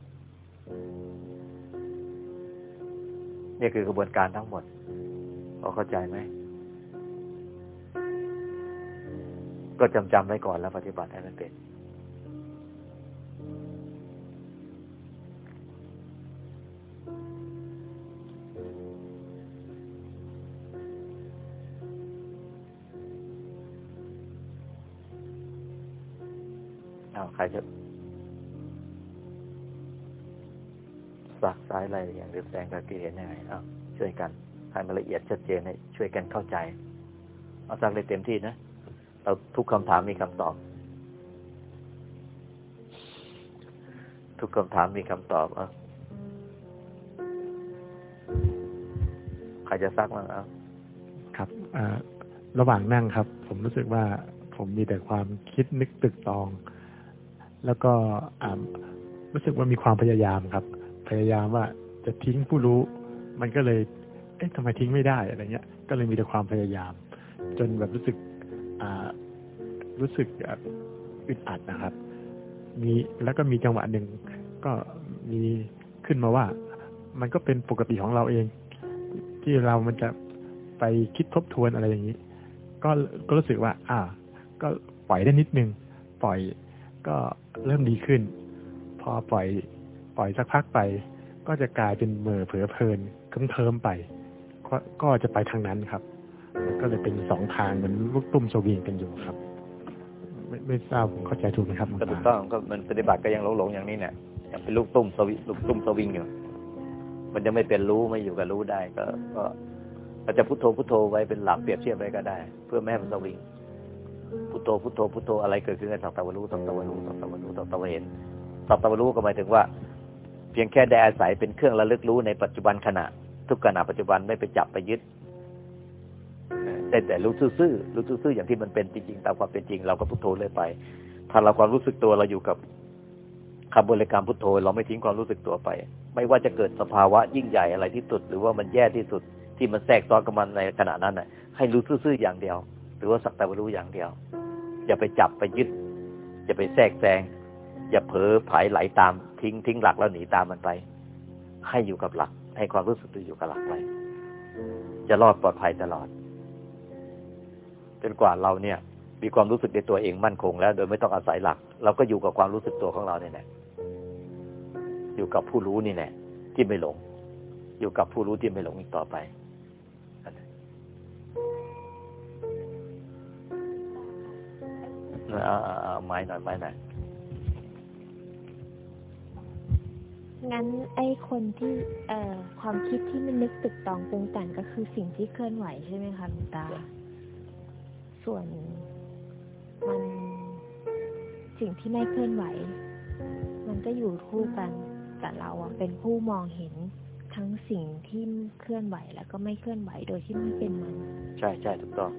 นี่คือกระบวนการทั้งหมดพอเข้าใจไหม ก็จำจำไว้ก่อนแล้วปฏิบัติให้มันเป็นใครจะ สักสายอะไรอย่างหรือแสงกากีเห็นยังไงเอาช่วยกันให้มันละเอียดชัดเจนให้ช่วยกันเข้าใจ เอาสักเลยเต็มที่นะเราทุกคำถามมีคำตอบ ทุกคำถามมีคำตอบอะใครจะซักบ้างอะครับอระหว่างนั่งครับ ผมรู้สึกว่าผมมีแต่ความคิดนึกตึกตอง แล้วก็รู้สึกว่ามีความพยายามครับ พยายามว่าจะทิ้งผู้รู้ มันก็เลย เอ๊ะทำไมทิ้งไม่ได้อะไรเงี้ย ก็เลยมีแต่ความพยายาม จนแบบรู้สึกรู้สึกอึดอัดนะครับ มีแล้วก็มีจังหวะหนึ่งก็มีขึ้นมาว่า มันก็เป็นปกติของเราเอง ที่เรามันจะไปคิดทบทวนอะไรอย่างนี้ ก็ก็รู้สึกว่า อ่า ก็ปล่อยได้นิดนึง ปล่อยก็เริ่มดีขึ้น พอปล่อย ล่อยสักพักไป ก็จะกลายเป็นเมื่อเผลอเพลินเคิมเคิมไปก็ก็จะไปทางนั้นครับก็เลยเป็นสองทางเหมือนลูกตุ้มสวิงกันอยู่ครับ ไม่ไม่ทราบเข้าใจถูกไหมครับก็ถูกต้องก็มันปฏิบัติก็ยังหลงๆอย่างนี้เนี่ยยังเป็นลูกตุ้มสวิลูกตุ้มสวิงอยู่ มันจะไม่เป็นรู้ไม่อยู่กับรู้ได้ ก็ก็เราจะพุทโธพุทโธไว้เป็นหลักเปรียบเทียบไว้ก็ได้ เพื่อไม่ให้มันสวิงพุทโธพุทโธพุทโธอะไรเกิดขึ้นกับสัตว์รู้สัตว์รู้สัตว์รู้สัตว์เห็นสัตว์รู้ก็หมายถึงว่า เพียงแค่ได้อาศัยเป็นเครื่องระลึกรู้ในปัจจุบันขณะ ทุกขณะปัจจุบันไม่ไปจับไปยึดแต่แต่รู้ซื่อๆรู้ซื่อๆอย่างที่มันเป็นจริงๆตามความเป็นจริงเราก็พุทโธเลยไป ถ้าเราความรู้สึกตัวเราอยู่กับคำบริกรรมพุทโธ เราไม่ทิ้งความรู้สึกตัวไป ไม่ว่าจะเกิดสภาวะยิ่งใหญ่อะไรที่สุด หรือว่ามันแย่ที่สุดที่มันแทรกซ้อนกับมันในขณะนั้นน่ะ ให้รู้ซื่อๆอย่างเดียว หรือว่าสักแต่ว่ารู้อย่างเดียว อย่าไปจับไปยึดอย่าไปแทรกแซง อย่าเผลอผายไหลตามทิ้งทิ้งหลักแล้วหนีตามมันไป ให้อยู่กับหลัก ให้ความรู้สึกตัวอยู่กับหลักไปจะรอดปลอดภัยตลอดจนกว่าเราเนี่ย มีความรู้สึกในตัวเองมั่นคง แล้วโดยไม่ต้องอาศัยหลัก เราก็อยู่กับความรู้สึกตัวของเราเนี่ยแหละอยู่กับผู้รู้นี่แหละที่ไม่หลง อยู่กับผู้รู้ที่ไม่หลงอีกต่อไปอาเอาไม้หน่อยไม้หน่อย งั้นไอ้คนที่เอ่อความคิดที่มันนึกตึกตองปรุงแต่งก็คือสิ่งที่เคลื่อนไหวใช่ไหมคะหลวงตา ส่วนมันสิ่งที่ไม่เคลื่อนไหว มันก็อยู่คู่กันแต่เราเป็นผู้มองเห็นทั้งสิ่งที่เคลื่อนไหวแล้วก็ไม่เคลื่อนไหวโดยที่ไม่เป็นมัน ใช่ใช่ถูกต้อง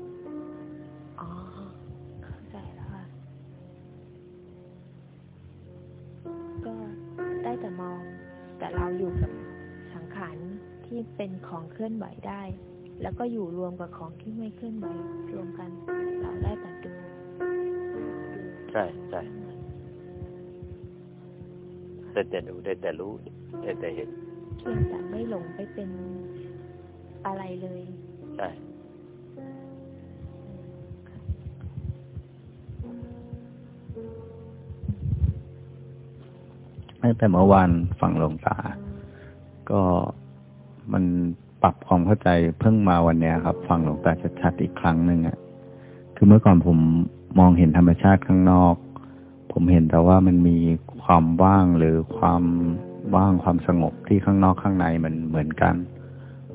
เป็นของเคลื่อนไหวได้ แล้วก็อยู่รวมกับของที่ไม่เคลื่อนไหวรวมกัน เราได้แต่ดูใช่ใช่ได้แต่ดูได้แต่รู้ได้แต่เห็นเพียงแต่ไม่หลงไปเป็นอะไรเลยใช่ตั้งแต่เมื่อวานฟังลงตา ก็ มันปรับความเข้าใจเพิ่งมาวันนี้ครับ ฟังหลวงตาชัดๆอีกครั้งหนึ่งอะ่ะคือเมื่อก่อนผมมองเห็นธรรมชาติข้างนอก ผมเห็นแต่ว่ามันมีความว่างหรือความว่างความสงบที่ข้างนอกข้างในมันเหมือนกัน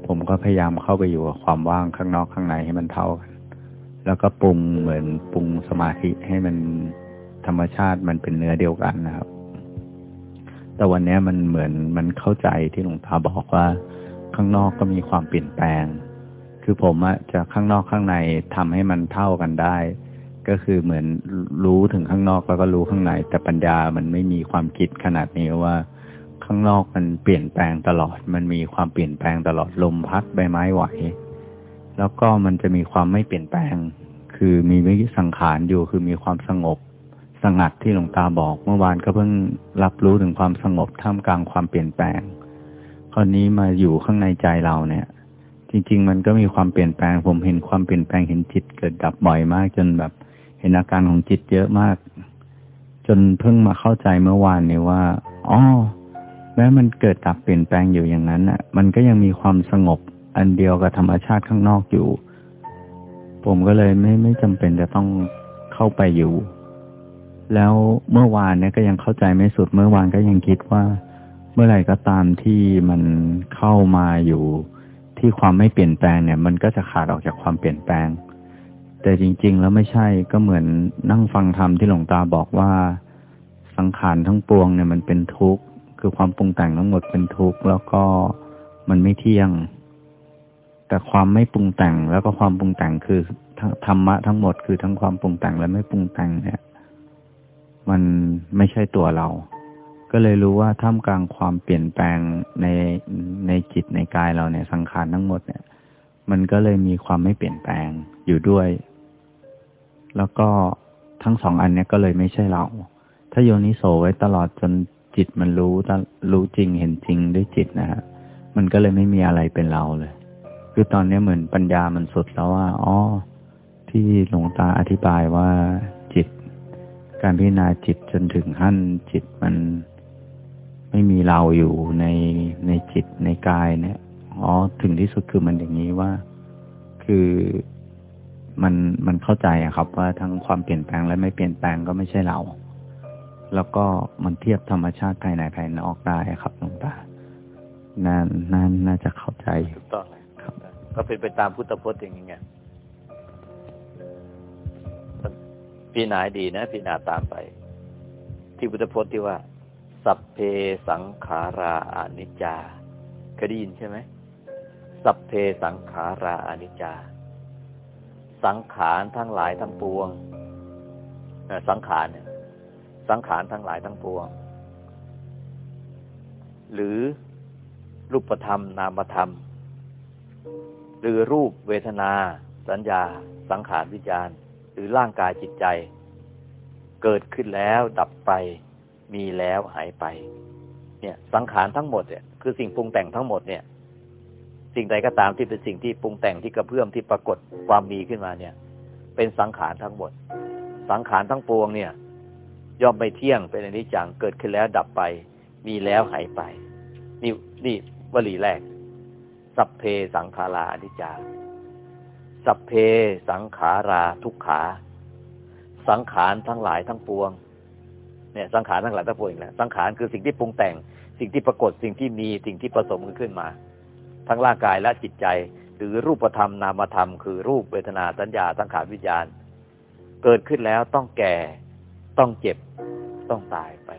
ผมก็พยายามเข้าไปอยู่กับความว่างข้างนอกข้างในให้มันเท่ากันแล้วก็ปรุงเหมือนปรุงสมาธิให้มันธรรมชาติมันเป็นเนื้อเดียวกันนะครับ แต่วันนี้มันเหมือนมันเข้าใจที่หลวงตาบอกว่า ข้างนอกก็มีความเปลี่ยนแปลง คือผมอะจะข้างนอกข้างในทำให้มันเท่ากันได้ ก็คือเหมือนรู้ถึงข้างนอกแล้วก็รู้ข้างใน แต่ปัญญามันไม่มีความคิดขนาดนี้ว่าข้างนอกมันเปลี่ยนแปลงตลอด มันมีความเปลี่ยนแปลงตลอดลมพัดใบไม้ไหว แล้วก็มันจะมีความไม่เปลี่ยนแปลง คือมีวิสังขารอยู่ คือมีความสงบ สงัดที่หลวงตาบอก เมื่อวานก็เพิ่งรับรู้ถึงความสงบท่ามกลางความเปลี่ยนแปลง คราวนี้มาอยู่ข้างในใจเราเนี่ย จริง ๆ มันก็มีความเปลี่ยนแปลง ผมเห็นความเปลี่ยนแปลงเห็นจิตเกิดดับบ่อยมาก จนแบบเห็นอาการของจิตเยอะมาก จนเพิ่งมาเข้าใจเมื่อวานนี้ว่าอ๋อแม้มันเกิดดับเปลี่ยนแปลงอยู่อย่างนั้นอะ มันก็ยังมีความสงบอันเดียวกับธรรมชาติข้างนอกอยู่ ผมก็เลยไม่ไม่จำเป็นจะต้องเข้าไปอยู่ แล้วเมื่อวานเนี่ยก็ยังเข้าใจไม่สุดเมื่อวานก็ยังคิดว่า เมื่อไหร่ก็ตามที่มันเข้ามาอยู่ที่ความไม่เปลี่ยนแปลงเนี่ย มันก็จะขาดออกจากความเปลี่ยนแปลง แต่จริง ๆ แล้วไม่ใช่ก็เหมือนนั่งฟังธรรมที่หลวงตาบอกว่าสังขารทั้งปวงเนี่ยมันเป็นทุกข์คือความปรุงแต่งทั้งหมดเป็นทุกข์แล้วก็มันไม่เที่ยง แต่ความไม่ปรุงแต่งแล้วก็ความปรุงแต่งคือธรรมะทั้งหมดคือทั้งความปรุงแต่งและไม่ปรุงแต่งเนี่ย มันไม่ใช่ตัวเรา ก็เลยรู้ว่าท่ามกลางความเปลี่ยนแปลงในในจิตในกายเราเนี่ยสังขารทั้งหมดเนี่ย มันก็เลยมีความไม่เปลี่ยนแปลงอยู่ด้วย แล้วก็ทั้งสองอันเนี้ยก็เลยไม่ใช่เรา ถ้าโยนิโสไว้ตลอดจนจิตมันรู้รู้จริงเห็นจริงด้วยจิตนะฮะมันก็เลยไม่มีอะไรเป็นเราเลย คือตอนนี้เหมือนปัญญามันสุดแล้วว่าอ๋อที่หลวงตาอธิบายว่าจิต การพิจารณาจิตจนถึงขั้นจิตมัน ไม่มีเราอยู่ในในจิตในกายเนี่ยอ๋อถึงที่สุดคือมันอย่างนี้ว่า คือมันมันเข้าใจอะครับ ว่าทั้งความเปลี่ยนแปลงและไม่เปลี่ยนแปลงก็ไม่ใช่เรา แล้วก็มันเทียบธรรมชาติภายในภายนอกได้ครับหลวงตานั่นนั่นน่าจะเข้าใจถูกต้องครับ ก็เป็นไปตามพุทธพจน์อย่างนี้ไงพี่นายดีนะพี่นาตามไป ที่พุทธพจน์ที่ว่า สัพเพสังขาราอนิจจาเคยได้ยินใช่ไหมสัพเพสังขาราอนิจจา สังขารทั้งหลายทั้งปวงสังขารเนี่ย สังขารทั้งหลายทั้งปวง หรือรูปธรรมนามธรรม หรือรูปเวทนา สัญญา สังขารวิจารหรือร่างกายจิตใจ เกิดขึ้นแล้วดับไป มีแล้วหายไป เนี่ย สังขารทั้งหมดเนี่ยคือสิ่งปรุงแต่งทั้งหมดเนี่ย สิ่งใดก็ตามที่เป็นสิ่งที่ปรุงแต่งที่กระเพื่อมที่ปรากฏความมีขึ้นมาเนี่ย เป็นสังขารทั้งหมด สังขารทั้งปวงเนี่ย ย่อมไม่เที่ยงเป็นอนิจจังเกิดขึ้นแล้วดับไป มีแล้วหายไป นี่นี่วลีแรก สัพเพสังขาราอนิจจาสัพเพสังขาราทุกขา สังขารทั้งหลายทั้งปวง เนี่ยสังขารทั้งหลายทั้งปวงอีกแล้วสังขารคือสิ่งที่ปรุงแต่ง สิ่งที่ปรากฏสิ่งที่มีสิ่งที่ผสมขึ้นมา ทั้งร่างกายและจิตใจ หรือรูปธรรมนามธรรม คือรูปเวทนาสัญญาสังขารวิญญาณ เกิดขึ้นแล้วต้องแก่ ต้องเจ็บ ต้องตายไป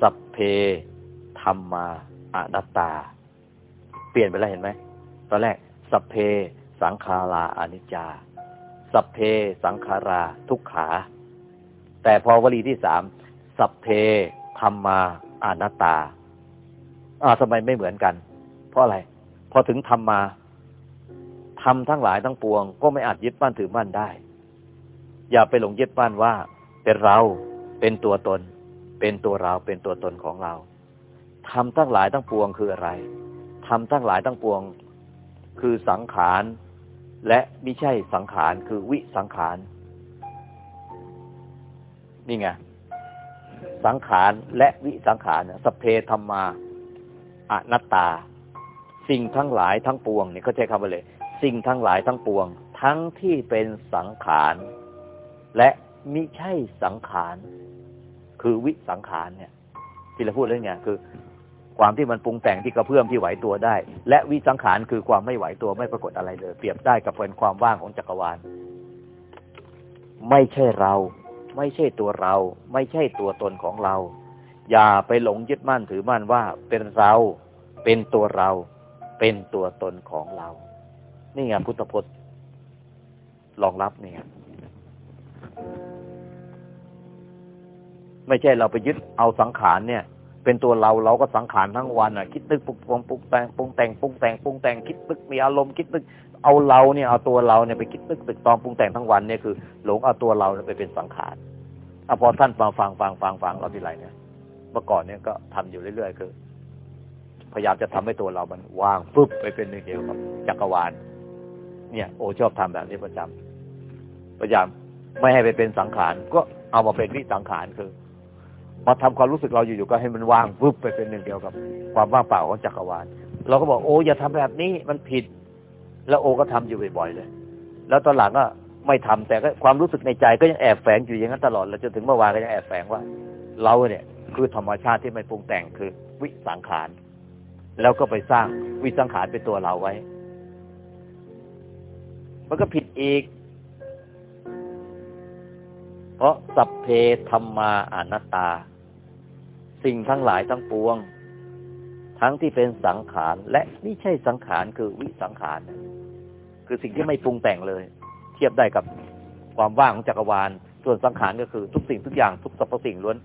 สัพเพธรรมาอนัตตา เปลี่ยนไปแล้วเห็นไหมตอนแรกสัพเพสังขาราอนิจจา สัพเพสังขาราทุกขา แต่พอวลีที่สามสัพเพธรรมาอนัตตาอ่าทำไมไม่เหมือนกัน เพราะอะไร พอถึงทำมาทำทั้งหลายทั้งปวง ก็ไม่อาจยึดมั่นถือมั่นได้ อย่าไปหลงยึดมั่นว่า เป็นเราเป็นตัวตน เป็นตัวเราเป็นตัวตนของเราทำทั้งหลายทั้งปวงคืออะไรทำทั้งหลายทั้งปวง คือสังขาร และไม่ใช่สังขารคือวิสังขาร นี่ไง สังขารและวิสังขารสเพธรรมาอนัตตา สิ่งทั้งหลายทั้งปวงเนี่ยเขาใช้คำว่าเลย สิ่งทั้งหลายทั้งปวง ทั้งที่เป็นสังขาร และมิใช่สังขาร คือวิสังขารเนี่ยที่เราพูดเรื่องเนี่ยคือ ความที่มันปรุงแต่งที่กระเพื่อมที่ไหวตัวได้ และวิสังขารคือความไม่ไหวตัวไม่ปรากฏอะไรเลย เปรียบได้กับเป็นความว่างของจักรวาล ไม่ใช่เรา ไม่ใช่ตัวเรา ไม่ใช่ตัวตนของเรา อย่าไปหลงยึดมั่นถือมั่นว่าเป็นเรา เป็นตัวเรา เป็นตัวตนของเรา นี่ไงพุทธพจน์รองรับเนี่ยไม่ใช่เราไปยึดเอาสังขารเนี่ย เป็นตัวเราเราก็สังขารทั้งวันอะ คิดนึกปุกปงปุกแต่งปรุงแต่งปรุงแต่งปรุงแต่งคิดนึกมีอารมณ์คิดนึกเอาเราเนี่ยเอาตัวเราเนี่ยไปคิดนึกตึกตองปรุงแต่งทั้งวันเนี่ยคือหลงเอาตัวเราไปเป็นสังขารอพอท่านฟังฟังฟังฟังฟังเราทีไรเนี่ยเมื่อก่อนเนี่ยก็ทำอยู่เรื่อยๆคือ พยายามจะทำให้ตัวเรามันว่างปุ๊บไปเป็นหนึ่งเดียวกับจักรวาล เนี่ย โอชอบทำแบบนี้ประจำพยายามไม่ให้ไปเป็นสังขารก็เอามาเป็นวิสังขารคือ มาทำความรู้สึกเราอยู่ๆก็ให้มันว่างปุ๊บไปเป็นหนึ่งเดียวกับ ความว่างเปล่าของจักรวาลเราก็บอกโอ้อย่าทำแบบนี้มันผิด แล้วโอก็ทำอยู่บ่อยๆเลย แล้วตอนหลังก็ไม่ทำแต่ก็ความรู้สึกในใจก็ยังแอบแฝงอยู่อย่างนั้นตลอดแล้วจนถึงเมื่อวานก็ยังแอบแฝงว่า เราเนี่ย คือธรรมชาติที่ไม่ปรุงแต่งคือ วิสังขาร แล้วก็ไปสร้างวิสังขารเป็นตัวเราไว้ มันก็ผิดอีก เพราะสัพเพธรรมาอนัตตา สิ่งทั้งหลายทั้งปวง ทั้งที่เป็นสังขารและไม่ใช่สังขารคือวิสังขารคือสิ่งที่ไม่ปรุงแต่งเลย เทียบได้กับความว่างของจักรวาล ส่วนสังขารก็คือทุกสิ่งทุกอย่างทุกสรรพสิ่งล้วน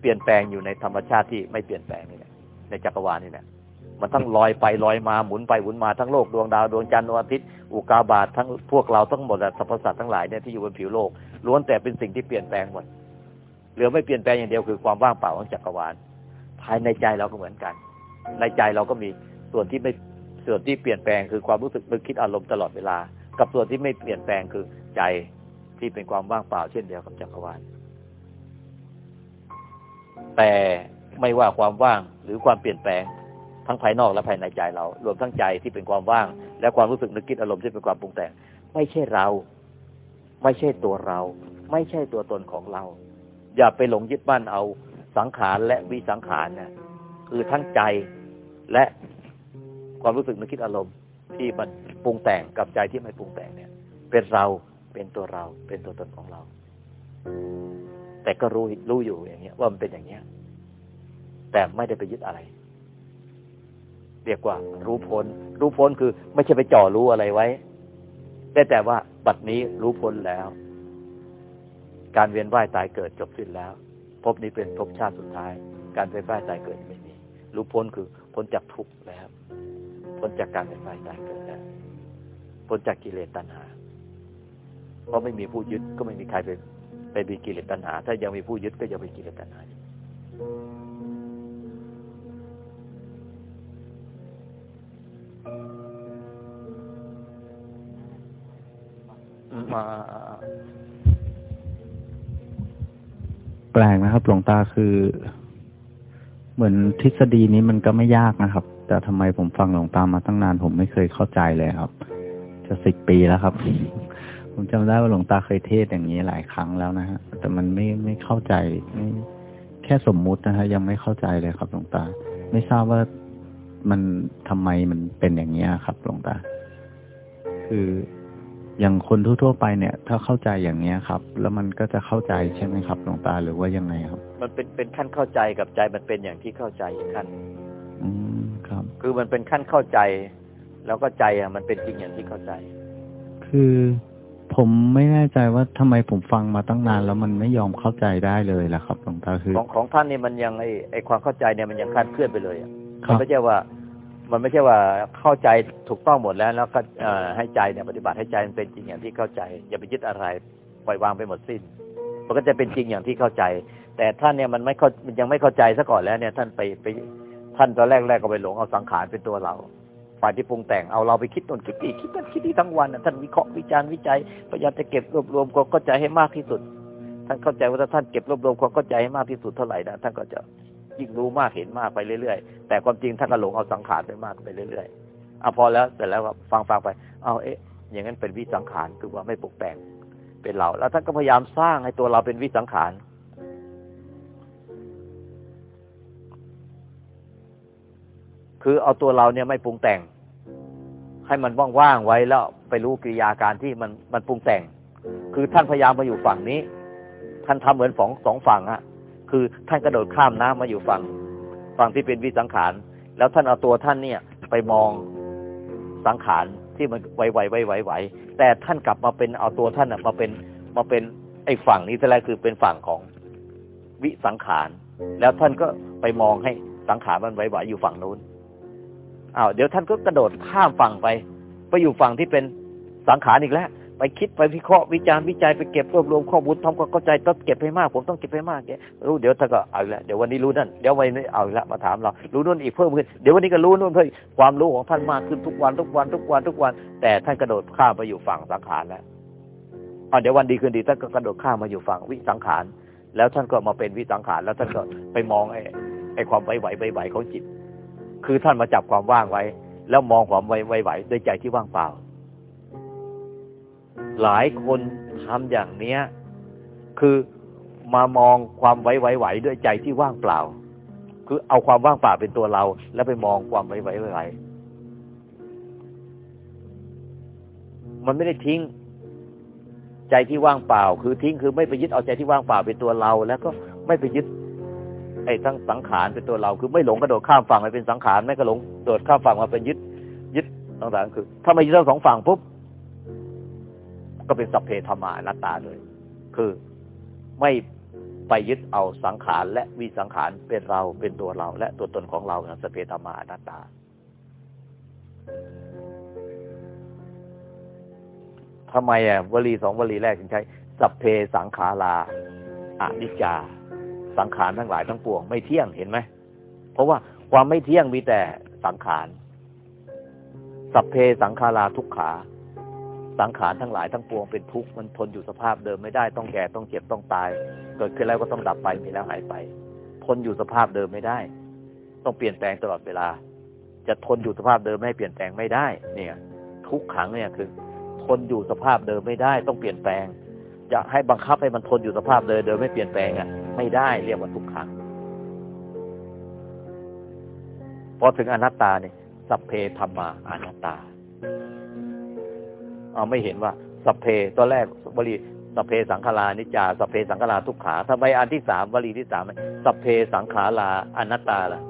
เปลี่ยนแปลงอยู่ในธรรมชาติที่ไม่เปลี่ยนแปลงนี่แหละในจักรวาลนี่แหละมันทั้งลอยไปลอยมาหมุนไปหมุนมาทั้งโลกดวงดาวดวงจันทร์ดวงอาทิตย์อุกาบาตทั้งพวกเราทั้งหมดสรรพสัตว์ทั้งหลายเนี่ยที่อยู่บนผิวโลกล้วนแต่เป็นสิ่งที่เปลี่ยนแปลงหมด เหลือไม่เปลี่ยนแปลงอย่างเดียวคือความว่างเปล่าของจักรวาล ภายในใจเราก็เหมือนกัน ในใจเราก็มีส่วนที่ไม่ส่วนที่เปลี่ยนแปลงคือความรู้สึกนึกคิดอารมณ์ตลอดเวลา กับส่วนที่ไม่เปลี่ยนแปลงคือใจที่เป็นความว่างเปล่าเช่นเดียวกับจักรวาล แต่ไม่ว่าความว่างหรือความเปลี่ยนแปลงทั้งภายนอกและภายในใจเรา รวมทั้งใจที่เป็นความว่าง และความรู้สึกนึกคิดอารมณ์ที่เป็นความปรุงแต่ง ไม่ใช่เรา ไม่ใช่ตัวเรา ไม่ใช่ตัวตนของเรา อย่าไปหลงยึดมั่นเอาสังขารและวิสังขารเนี่ยคือทั้งใจและความรู้สึกนึกคิดอารมณ์ ที่มันปรุงแต่งกับใจที่ไม่ปรุงแต่งเนี่ย เป็นเราเป็นตัวเรา เป็นตัวตนของเรา แต่ก็รู้รู้อยู่อย่างเงี้ย ว่ามันเป็นอย่างเงี้ย แต่ไม่ได้ไปยึดอะไรเรียกว่ารู้พ้น รู้พ้นคือไม่ใช่ไปจ่อรู้อะไรไว้ แต่แต่ว่าบัดนี้รู้พ้นแล้ว การเวียนว่ายตายเกิดจบสิ้นแล้วพบนี้เป็นพบชาติสุดท้าย การเวียนว่ายตายเกิดไม่มีรู้พ้นคือพ้นจากทุกข์แล้วพ้นจากการเวียนว่ายตายเกิดแล้วพ้นจากกิเลสตัณหา เพราะไม่มีผู้ยึดก็ไม่มีใครไปไปมีกิเลสตัณหา ถ้ายังมีผู้ยึดก็ยังมีกิเลสตัณหามา ปลกนะครับ หลวงตาคือ เหมือนทฤษฎีนี้มันก็ไม่ยากนะครับ แต่ทำไมผมฟังหลวงตามาตั้งนาน ผมไม่เคยเข้าใจเลยครับ จะสิบปีแล้วครับ ผมจำได้ว่าหลวงตาเคยเทศอย่างนี้หลายครั้งแล้วนะฮะแต่มันไม่ไม่เข้าใจไม่แค่สมมุตินะฮะยังไม่เข้าใจเลยครับหลวงตา ไม่ทราบว่ามันทำไมมันเป็นอย่างนี้ครับหลวงตา คือ อย่างคนทั่วๆไปเนี่ย ถ้าเข้าใจอย่างเนี้ยครับ แล้วมันก็จะเข้าใจใช่ไหมครับหลวงตาหรือว่ายังไงครับ มันเป็นเป็นขั้นเข้าใจกับใจมันเป็นอย่างที่เข้าใจอีกขั้น อืมครับ คือมันเป็นขั้นเข้าใจ แล้วก็ใจอะ มันเป็นจริงอย่างที่เข้าใจ คือผมไม่แน่ใจว่าทำไมผมฟังมาตั้งนาน แล้วมันไม่ยอมเข้าใจได้เลยล่ะครับหลวงตาคือ ของของท่านนี่มันยังไอไอความเข้าใจเนี่ยมันยังคลาดเคลื่อนไปเลยอะมันไม่ใช่ว่า มันไม่ใช่ว่าเข้าใจถูกต้องหมดแล้ว แล้วก็ให้ใจเนี่ยปฏิบัติให้ใจมันเป็นจริงอย่างที่เข้าใจ อย่าไปยึดอะไรปล่อยวางไปหมดสิ้น มันก็จะเป็นจริงอย่างที่เข้าใจ แต่ท่านเนี่ยมันไม่เข้ามันยังไม่เข้าใจซะก่อนแล้วเนี่ย ท่านไปไปท่านตอนแรกแรกก็ไปหลงเอาสังขารเป็นตัวเราฝ่ายที่ปรุงแต่งเอาเราไปคิดต้นคิดนี่คิดนั่นคิดนี่ทั้งวันท่านวิเคราะห์วิจารณ์วิจัยพยายามจะเก็บรวบรวมความเข้าใจให้มากที่สุด ท่านเข้าใจว่าถ้าท่านเก็บรวบรวมความเข้าใจให้มากที่สุดเท่าไหร่นะท่านก็จะ ยิ่งรู้มากเห็นมากไปเรื่อยๆ แต่ความจริงท่านก็หลงเอาสังขารไปมากไปเรื่อยๆเอาพอแล้วเสร็จแล้วก็ฟังฟังไป เอาเอ๊ะ อย่างนั้นเป็นวิสังขารคือว่าไม่ปลุกแต่งเป็นเรา แล้วท่านก็พยายามสร้างให้ตัวเราเป็นวิสังขารคือเอาตัวเราเนี่ยไม่ปรุงแต่ง ให้มันว่างๆไว้แล้วไปรู้กิริยาการที่มันมันปรุงแต่ง คือท่านพยายามมาอยู่ฝั่งนี้ ท่านทำเหมือนสองสองฝั่งอะ คือท่านกระโดดข้ามน้ำมาอยู่ฝั่งฝั่งที่เป็นวิสังขาร แล้วท่านเอาตัวท่านเนี่ย ไปมองสังขารที่มันไหวไหวไหวไหวไหวแต่ท่านกลับมาเป็นเอาตัวท่านมาเป็นมาเป็นไอ้ฝั่งนี้แต่แรกคือเป็นฝั่งของวิสังขาร แล้วท่านก็ไปมองให้สังขารมันไหวไหวอยู่ฝั่งนู้นอ้าวเดี๋ยวท่านก็กระโดดข้ามฝั่งไป ไปอยู่ฝั่งที่เป็นสังขารอีกแล้ว ไปคิดไปวิเคราะห์วิจารณ์วิจัยไปเก็บรวบรวมข้อมูลทำความเข้าใจต้องเก็บให้มากผมต้องเก็บให้มากแกรู้เดี๋ยวถ้าก็เอาละเดี๋ยววันนี้รู้นั่นเดี๋ยววันนี้เอาละมาถามเรา รู้นู่นอีกเพิ่มขึ้นเดี๋ยววันนี้ก็รู้นู่นเพิ่มความรู้ของท่านมากขึ้นทุกวันทุกวันทุกวันทุกวัน แต่ท่านกระโดดข้ามไปอยู่ฝั่งสังขารแล้วอ๋อเดี๋ยววันดีคืนดีท่านก็กระโดดข้ามมาอยู่ฝั่งวิสังขาร แล้วท่านก็มาเป็นวิสังขาร แล้วท่านก็ไปมองไอ้ไอ้ความไหวไหวไหวของจิต คือท่านมาจับความว่างไว้ แล้วมองความไหวไหวด้วยใจที่ว่างเปล่า หลายคนทำอย่างเนี้ย คือมามองความไหวไหวด้วยใจที่ว่างเปล่า คือเอาความว่างเปล่าเป็นตัวเรา แล้วไปมองความไหวไหวไหวมันไม่ได้ทิ้ง ใจที่ว่างเปล่า คือทิ้งคือไม่ไปยึดเอาใจที่ว่างเปล่าเป็นตัวเรา แล้วก็ไม่ไปยึดไอ้ทั้งสังขารเป็นตัวเรา คือไม่หลงกระโดดข้ามฝั่งมาเป็นสังขารไม่กระหลงโดดข้ามฝั่งมาเป็นยึด ยึดต่างๆคือ ถ้าไม่ยึดทั้งสองฝั่งปุ๊บ ก็เป็นสัพเพธรรมานัตตาเลย คือไม่ไปยึดเอาสังขารและวิสังขารเป็นเราเป็นตัวเรา และตัวตนของเราสัพเพธรรมานัตตาทำไมอะวลีสองวลีแรกถึงใช้ สัพเพสังขาราอนิจจา สังขารทั้งหลายทั้งปวงไม่เที่ยงเห็นไหมเพราะว่าความไม่เที่ยงมีแต่สังขารสัพเพสังขาราทุกขา สังขารทั้งหลายทั้งปวงเป็นทุกข์มันทนอยู่สภาพเดิมไม่ได้ต้องแก่ต้องเจ็บต้องตาย เกิดขึ้นแล้วก็ต้องดับไปมีแล้วหายไป ทนอยู่สภาพเดิมไม่ได้ ต้องเปลี่ยนแปลงตลอดเวลา จะทนอยู่สภาพเดิมไม่เปลี่ยนแปลงไม่ได้ เนี่ย ทุกขังเนี่ยคือทนอยู่สภาพเดิมไม่ได้ ต้องเปลี่ยนแปลง จะให้บังคับให้มันทนอยู่สภาพเดิมเดิมไม่เปลี่ยนแปลงอะไม่ได้เรียกว่าทุกขังพอถึงอนัตตาเนี่ยสัพเพธรรมาอนัตตา เอาไม่เห็นว่าสัเพตอนแรกบริสัเพสังขารานิจาสัเพสังขาราทุกขาทำไมอันที่สามวลีที่สามสัเพสังขาราอนัตตาล่ะ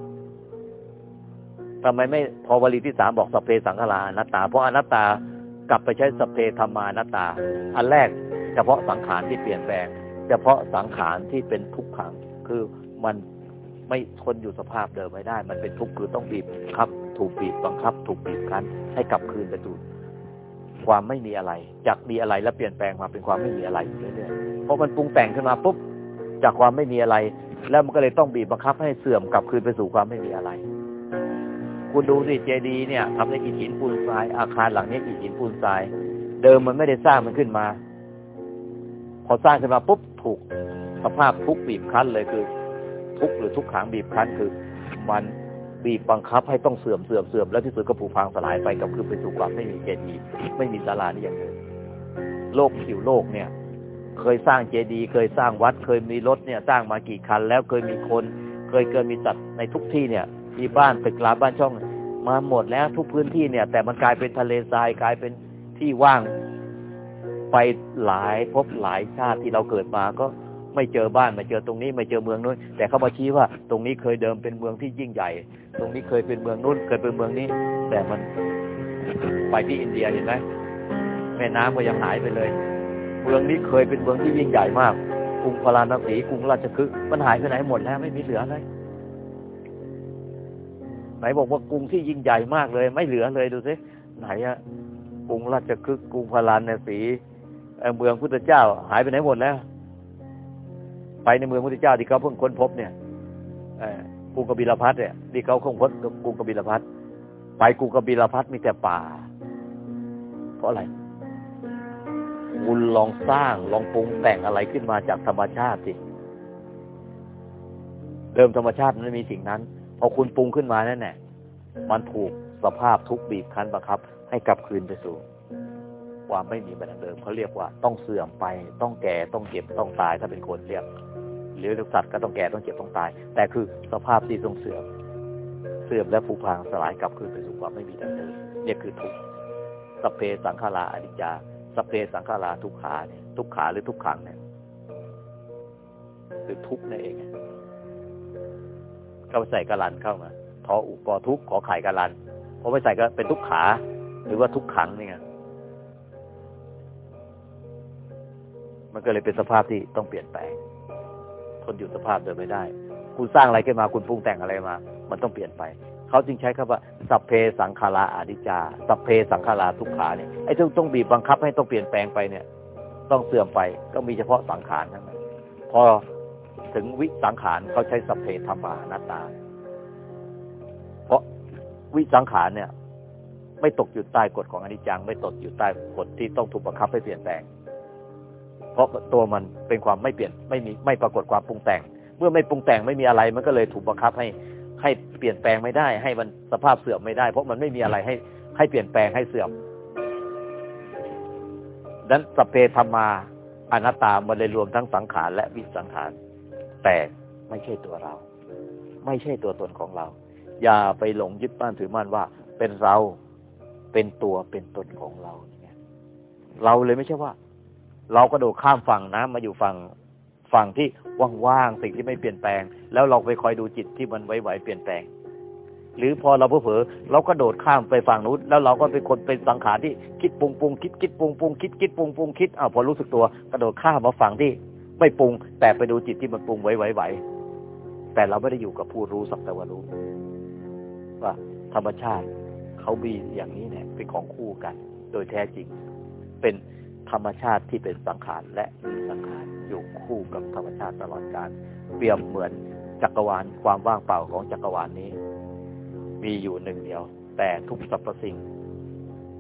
ทำไมไม่พอวลีที่สามบอกสัเพสังขาราอนัตตา เพราะอนัตตากลับไปใช้สเพธรรมานาตา อันแรกเฉพาะสังขารที่เปลี่ยนแปลง เฉพาะสังขารที่เป็นทุกขัง คือมันไม่ทนอยู่สภาพเดิมไม่ได้ มันเป็นทุกข์คือต้องบีบครับ ถูกบีบบังคับ ถูกบีบคั้นให้กลับคืนไปสู่ ความไม่มีอะไร จากมีอะไรแล้วเปลี่ยนแปลงมาเป็นความไม่มีอะไรเรื่อยๆเพราะมันปรุงแต่งขึ้นมาปุ๊บจากความไม่มีอะไร แล้วมันก็เลยต้องบีบบังคับให้เสื่อมกลับคืนไปสู่ความไม่มีอะไร คุณดูสิเจดีเนี่ยทำในอิฐหินปูนทราย อาคารหลังนี้อิฐหินปูนทราย เดิมมันไม่ได้สร้างมันขึ้นมา พอสร้างขึ้นมาปุ๊บถูกสภาพทุกบีบคั้นเลยคือ ทุกหรือทุกขังบีบคั้นคือ มัน บีบบังคับให้ต้องเสื่อมเสื่อมเสื่อมแล้วที่สุดก็ผุพังสลายไปกับคือไปสู่ความไม่มีเจดีย์ไม่มีศาลานี่อย่างเดิมโลกผิวโลกเนี่ย เคยสร้างเจดีย์เคยสร้างวัด เคยมีรถเนี่ย สร้างมากี่คัน แล้วเคยมีคน เคยเกินมีสัตว์ในทุกที่เนี่ยมีบ้านตึกราบ้านช่อง มาหมดแล้วทุกพื้นที่เนี่ย แต่มันกลายเป็นทะเลทรายกลายเป็นที่ว่างไปหลายพบหลายชาติที่เราเกิดมาก็ไม่เจอบ้านไม่เจอตรงนี้ไม่เจอเมืองนู้นแต่เขามาชี้ว่าตรงนี้เคยเดิมเป็นเมืองที่ยิ่งใหญ่ ตรงนี้เคยเป็นเมืองนู้นเคยเป็นเมืองนี้ แต่มันไปที่อินเดียเห็นไหมแม่น้ำก็ยังหายไปเลย เมืองนี้เคยเป็นเมืองที่ยิ่งใหญ่มากกรุงพาราณสีกรุงราชคฤห์มันหายไปไหนหมดแล้วไม่มีเหลือเลยไหนบอกว่ากรุงที่ยิ่งใหญ่มากเลย ไม่เหลือเลยดูสิไหนอะกรุงราชคฤห์กรุงพาราณสีเมืองพุทธเจ้า หายไปไหนหมดแล้ว ไปในเมืองพุทธเจ้าที่เขาเพิ่งค้นพบเนี่ย รุงกบิลพัทเนี่ยที่เขาค้นพบกรุงกบิลพัทไปกรุงกบิลพัทมีแต่ป่า เพราะอะไร คุณลองสร้างลองปรุงแต่งอะไรขึ้นมาจากธรรมชาติสิเดิมธรรมชาติมันมีสิ่งนั้นพอคุณปรุงขึ้นมานั่นแหละมันถูกสภาพทุกบีบคั้นบังคับ ให้กลับคืนไปสู่ความไม่มีแบบเดิมเขาเรียกว่าต้องเสื่อมไปต้องแก่ต้องเจ็บต้องตายถ้าเป็นคนเรียก หรือสัตว์ก็ต้องแก่ต้องเจ็บต้องตาย แต่คือสภาพที่ต้องเสื่อม เสื่อมและผุพังสลายกลับคืนไปสู่ความไม่มีแบบเดิมเนี่ยคือทุกสเพสังขาราอนิจจาสเพสังขาราทุกขาเนี่ยทุกขาหรือทุกขังเนี่ยคือทุกนั่นเองเข้าใส่กะลันเข้ามาทออุกอทุกขอไข่กะลันพอไปใส่ก็เป็นทุกขา หรือว่าทุกขังเนี่ไงมันก็เลยเป็นสภาพที่ต้องเปลี่ยนแปลง ทนอยู่สภาพเดิมไม่ได้ คุณสร้างอะไรขึ้นมาคุณปรุงแต่งอะไรมา มันต้องเปลี่ยนไป เขาจึงใช้คำว่าสัพเพสังขาราอาดิจา สัพเพสังขาราทุกขาเนี่ยไอ้ต้องต้องบีบบังคับให้ต้องเปลี่ยนแปลงไปเนี่ย ต้องเสื่อมไปก็มีเฉพาะสังขารนั่นแหละพอถึงวิสังขารเขาใช้สัพเพธรรมานาตา เพราะวิสังขารเนี่ย ไม่ตกอยู่ใต้กฎของอนิจจัง ไม่ตกอยู่ใต้กฎที่ต้องถูกบังคับให้เปลี่ยนแปลง เพราะตัวมันเป็นความไม่เปลี่ยนไม่มีไม่ปรากฏความปรุงแต่ง เมื่อไม่ปรุงแต่งไม่มีอะไรมันก็เลยถูกบังคับให้ให้เปลี่ยนแปลงไม่ได้ ให้มันสภาพเสื่อมไม่ได้ เพราะมันไม่มีอะไรให้ให้เปลี่ยนแปลงให้เสื่อมดังนั้นสเพธรรมาอนัตตามันเลยรวมทั้งสังขารและวิสังขารแต่ไม่ใช่ตัวเรา ไม่ใช่ตัวตนของเรา อย่าไปหลงยึดบ้านถือมั่นว่า เป็นเราเป็นตัวเป็นตนของเราเนี่ยเราเลยไม่ใช่ว่า เราก็โดดข้ามฝั่งนะมาอยู่ฝั่งฝั่งที่ว่างๆสิ่งที่ไม่เปลี่ยนแปลง แล้วเราไปคอยดูจิตที่มันไหวๆเปลี่ยนแปลง หรือพอเราเผลอเราก็โดดข้ามไปฝั่งนู้นแล้วเราก็เป็นคนเป็นสังขารที่คิดปรุงปรุงคิดคิดปรุงปรุงคิดคิดปรุงปรุงคิดอ้าวพอรู้สึกตัวกระโดดข้ามมาฝั่งที่ไม่ปรุง แต่ไปดูจิตที่มันปรุงไหวๆแต่เราไม่ได้อยู่กับผู้รู้สักแต่ว่ารู้ว่าธรรมชาติเขามีอย่างนี้เนี่ยเป็นของคู่กัน โดยแท้จริง เป็น ธรรมชาติที่เป็นสังขารและมีสังขารอยู่คู่กับธรรมชาติตลอดกาลเปรียบเหมือนจักรวาลความว่างเปล่าของจักรวาลนี้ มีอยู่หนึ่งเดียว แต่ทุกสรรพสิ่ง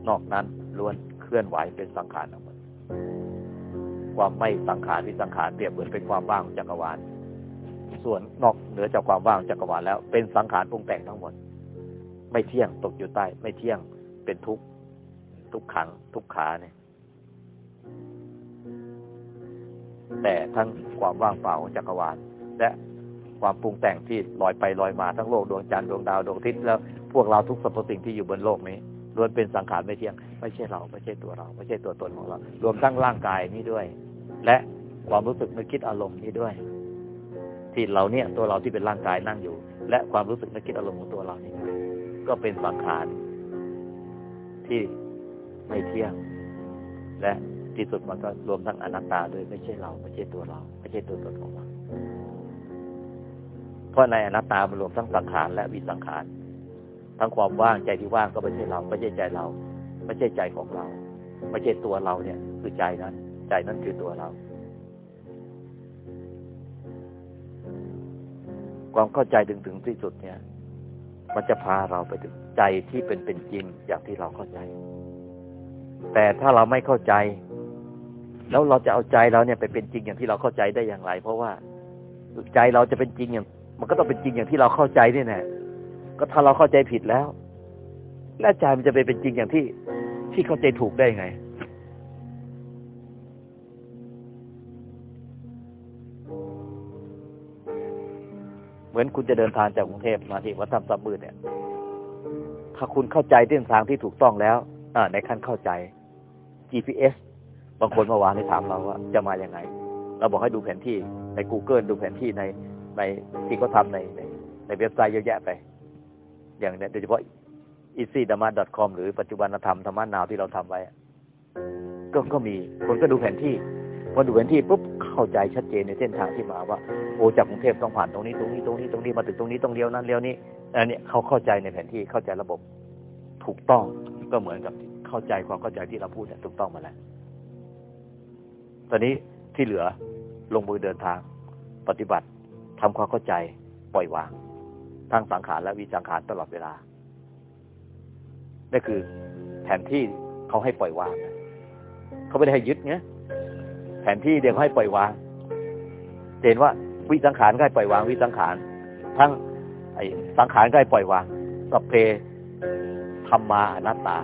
นอกนั้นล้วนเคลื่อนไหวเป็นสังขารทั้งหมดความไม่สังขารที่สังขารเปรียบเหมือนเป็นความว่างของจักรวาล ส่วนนอกเหนือจากความว่างจักรวาลแล้ว เป็นสังขารปรุงแต่งทั้งหมด ไม่เที่ยงตกอยู่ใต้ ไม่เที่ยงเป็นทุกข์ทุกขังทุกขาเนี่ย แต่ทั้งความว่างเปล่าของจักรวาล และความปรุงแต่งที่ลอยไปลอยมาทั้งโลกดวงจันทร์ดวงดาวดวงอาทิตย์แล้วพวกเราทุกสรรพสิ่งที่อยู่บนโลกนี้ล้วนเป็นสังขารไม่เที่ยง ไม่ใช่เราไม่ใช่ตัวเรา ไม่ใช่ตัวตนของเรา รวมทั้งร่างกายนี้ด้วย และความรู้สึกนึกคิดอารมณ์นี้ด้วย ที่เราเนี่ยตัวเราที่เป็นร่างกายนั่งอยู่ และความรู้สึกนึกคิดอารมณ์ของตัวเรานี่ก็เป็นสังขารที่ไม่เที่ยง และ ที่สุดมันก็รวมทั้งอนัตตาด้วยไม่ใช่เรา ไม่ใช่ตัวเรา ไม่ใช่ตัวตนของเราเพราะในอนัตตามันรวมทั้งสังขารและวิสังขาร ทั้งความว่างใจที่ว่างก็ไม่ใช่เรา ไม่ใช่ใจเรา ไม่ใช่ใจของเรา ไม่ใช่ตัวเราเนี่ย คือใจนั้น ใจนั้นคือตัวเรา ความเข้าใจถึงถึงที่สุดเนี่ย มันจะพาเราไปถึงใจที่เป็นเป็นจริงอย่างที่เราเข้าใจ แต่ถ้าเราไม่เข้าใจ แล้วเราจะเอาใจเราเนี่ยไปเป็นจริงอย่างที่เราเข้าใจได้อย่างไร เพราะว่าใจเราจะเป็นจริงอย่าง มันก็ต้องเป็นจริงอย่างที่เราเข้าใจนี่แน่ก็ถ้าเราเข้าใจผิดแล้ว แล้วใจมันจะไปเป็นจริงอย่างที่ที่เข้าใจถูกได้ไง เหมือนคุณจะเดินทางจากกรุงเทพมาที่วัดธรรมสัมมืดเนี่ย ถ้าคุณเข้าใจเส้นทางที่ถูกต้องแล้ว อ่าในขั้นเข้าใจ GPS บางคนเมื่อวานได้ถามเราว่าจะมาอย่างไง เราบอกให้ดูแผนที่ใน Google ดูแผนที่ในในที่เขาทาในในในเว็บไซต์เยอะแยะไป อย่างเนี้ยโดยเฉพาะ easy d h a m a com หรือปัจจุบันธรรมธรรมะนาวที่เราทำไว้ ก็ก็มีคนก็ดูแผนที่พอดูแผนที่ปุ๊บเข้าใจชัดเจนในเส้นทางที่มาว่า โอ้จากกรุงเทพต้องผ่านตรงนี้ตรงนี้ตรงนี้ตรงนี้มาถึงตรงนี้ตรงเลี้ยวนั้นเลี้ยวนี้อันนี้เขาเข้าใจในแผนที่เข้าใจระบบถูกต้องก็เหมือนกับเข้าใจความเข้าใจที่เราพูดเนี่ยถูกต้องมาแล้ว ตอนนี้ที่เหลือลงมือเดินทาง ปฏิบัติทำความเข้าใจปล่อยวางทั้งสังขารและวิสังขารตลอดเวลานี่คือแผนที่เขาให้ปล่อยวางเขาไม่ได้ให้ยึดเนี้ยแผนที่เดียวเขาให้ปล่อยวางเห็นว่าวิสังขารก็ให้ปล่อยวางวิสังขารทั้ง ไอ้สังขารก็ให้ปล่อยวางสัพเพธรรมานัตตา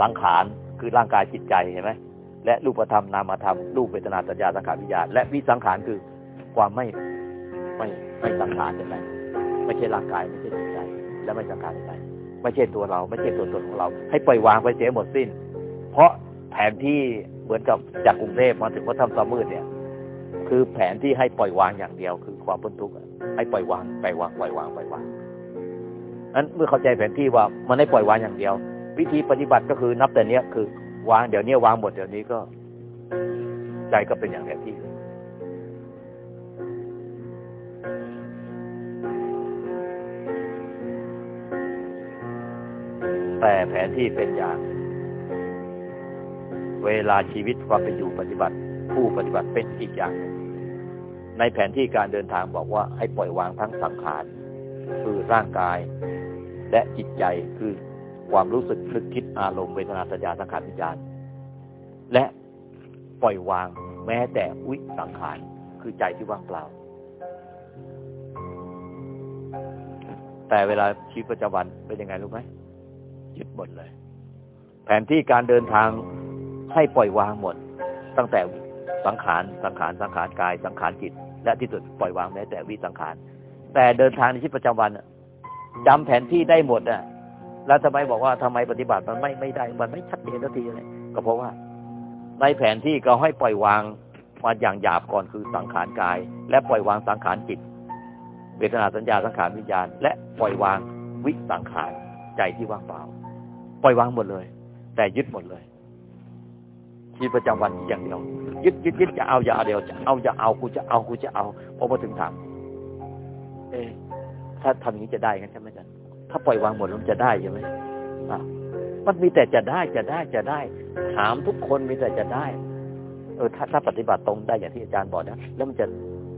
สังขารคือร่างกายจิตใจเห็นไหม และรูปธรรมนามธรรมรูปเวทนาสัญญาสังขารวิญญาณและวิสังขารคือความไม่ไม่ไม่สังขารใช่ไหมไม่ใช่ร่างกายไม่ใช่จิตใจ และไม่สังขารใดไม่ใช่ตัวเรา ไม่ใช่ตัวตนของเรา ให้ปล่อยวางไปเสียหมดสิ้น เพราะแผนที่เหมือนกับจากกรุงเทพมาถึงวัดธรรมสามืดเนี่ย คือแผนที่ให้ปล่อยวางอย่างเดียว คือความพ้นทุกข์ให้ปล่อยวางปล่อยวางปล่อยวางปล่อยวางนั้นเมื่อเข้าใจแผนที่ว่ามันให้ปล่อยวางอย่างเดียว วิธีปฏิบัติก็คือนับแต่เนี้ยคือ วางเดี๋ยวนี้วางหมดเดี๋ยวนี้ก็ ใจก็เป็นอย่างแผนที่แต่แผนที่เป็นอย่าง เวลาชีวิตความเป็นอยู่ปฏิบัติ ผู้ปฏิบัติเป็นอีกอย่าง ในแผนที่การเดินทางบอกว่าให้ปล่อยวางทั้งสังขาร คือร่างกาย และจิตใจคือ ความรู้สึกนึกคิดอารมณ์เวทนาสัญญาสังขารวิญญาณ และปล่อยวางแม้แต่วิสังขารคือใจที่ว่างเปล่า แต่เวลาชีวิตประจำวันเป็นยังไงรู้ไหมยึดหมดเลย แผนที่การเดินทางให้ปล่อยวางหมด ตั้งแต่สังขารสังขารสังขารกายสังขารจิต และที่สุดปล่อยวางแม้แต่วิสังขาร แต่เดินทางในชีวิตประจำวันจำแผนที่ได้หมดอะ แล้วทำไมบอกว่าทำไมปฏิบัติมันไม่ไม่ได้ มันไม่ชัดเจนทันทีเลยก็เพราะว่า ในแผนที่ก็ให้ปล่อยวางมาอย่างหยาบก่อนคือสังขารกาย และปล่อยวางสังขารจิต เวทนาสัญญาสังขารวิญญาณ และปล่อยวางวิสังขารใจที่ว่างเปล่า ปล่อยวางหมดเลย แต่ยึดหมดเลยชีวิตประจำวันอย่างเดียวยึดยึดยึดจะเอาอย่าเอาเดียวจะเอาจะเอากูจะเอากูจะเอาพอมาถึงถามเอ๊ถ้าทำอย่างนี้จะได้กันใช่ไหม ถ้าปล่อยวางหมดมันจะได้ใช่ไหมอะมันมีแต่จะได้จะได้จะได้ ถามทุกคนมีแต่จะได้ เออถ้าถ้าปฏิบัติตรงได้อย่างที่อาจารย์บอกนะแล้วมันจะ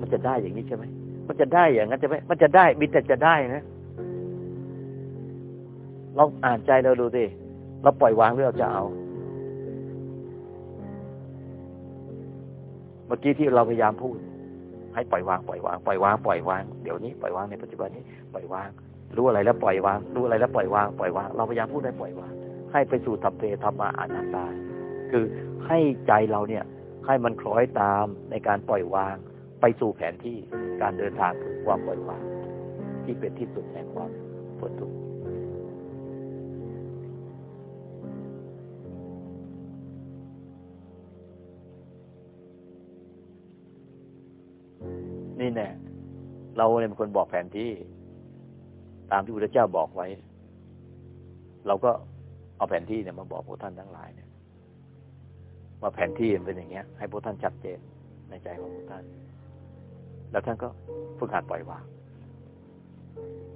มันจะได้อย่างนี้ใช่ไหมมันจะได้อย่างนั้นใช่ไหมมันจะได้มีแต่จะได้นะเราอ่านใจเราดูสิเราปล่อยวางหรือเราจะเอา เมื่อกี้ที่เราพยายามพูด ให้ปล่อยวางปล่อยวางปล่อยวางปล่อยวางเดี๋ยวนี้ปล่อยวางในปัจจุบันนี้ปล่อยวาง รู้อะไรแล้วปล่อยวาง รู้อะไรแล้วปล่อยวาง ปล่อยวาง เราพยายามพูดให้ปล่อยวาง ให้ไปสู่ธรรมเพธรรมาอนัตตา คือให้ใจเราเนี่ย ให้มันคล้อยตามในการปล่อยวาง ไปสู่แผนที่การเดินทางถึงความปล่อยวาง ที่เป็นที่สุดแห่งความพ้นทุกข์นี่แน่เราเนี่ยเป็นคนบอกแผนที่ ตามที่พระเจ้าบอกไว้ เราก็เอาแผนที่เนี่ยมาบอกพวกท่านทั้งหลายเนี่ยว่าแผนที่เป็นอย่างเงี้ย ให้พวกท่านชัดเจนในใจของพวกท่าน แล้วท่านก็ฝึกหัดปล่อยวาง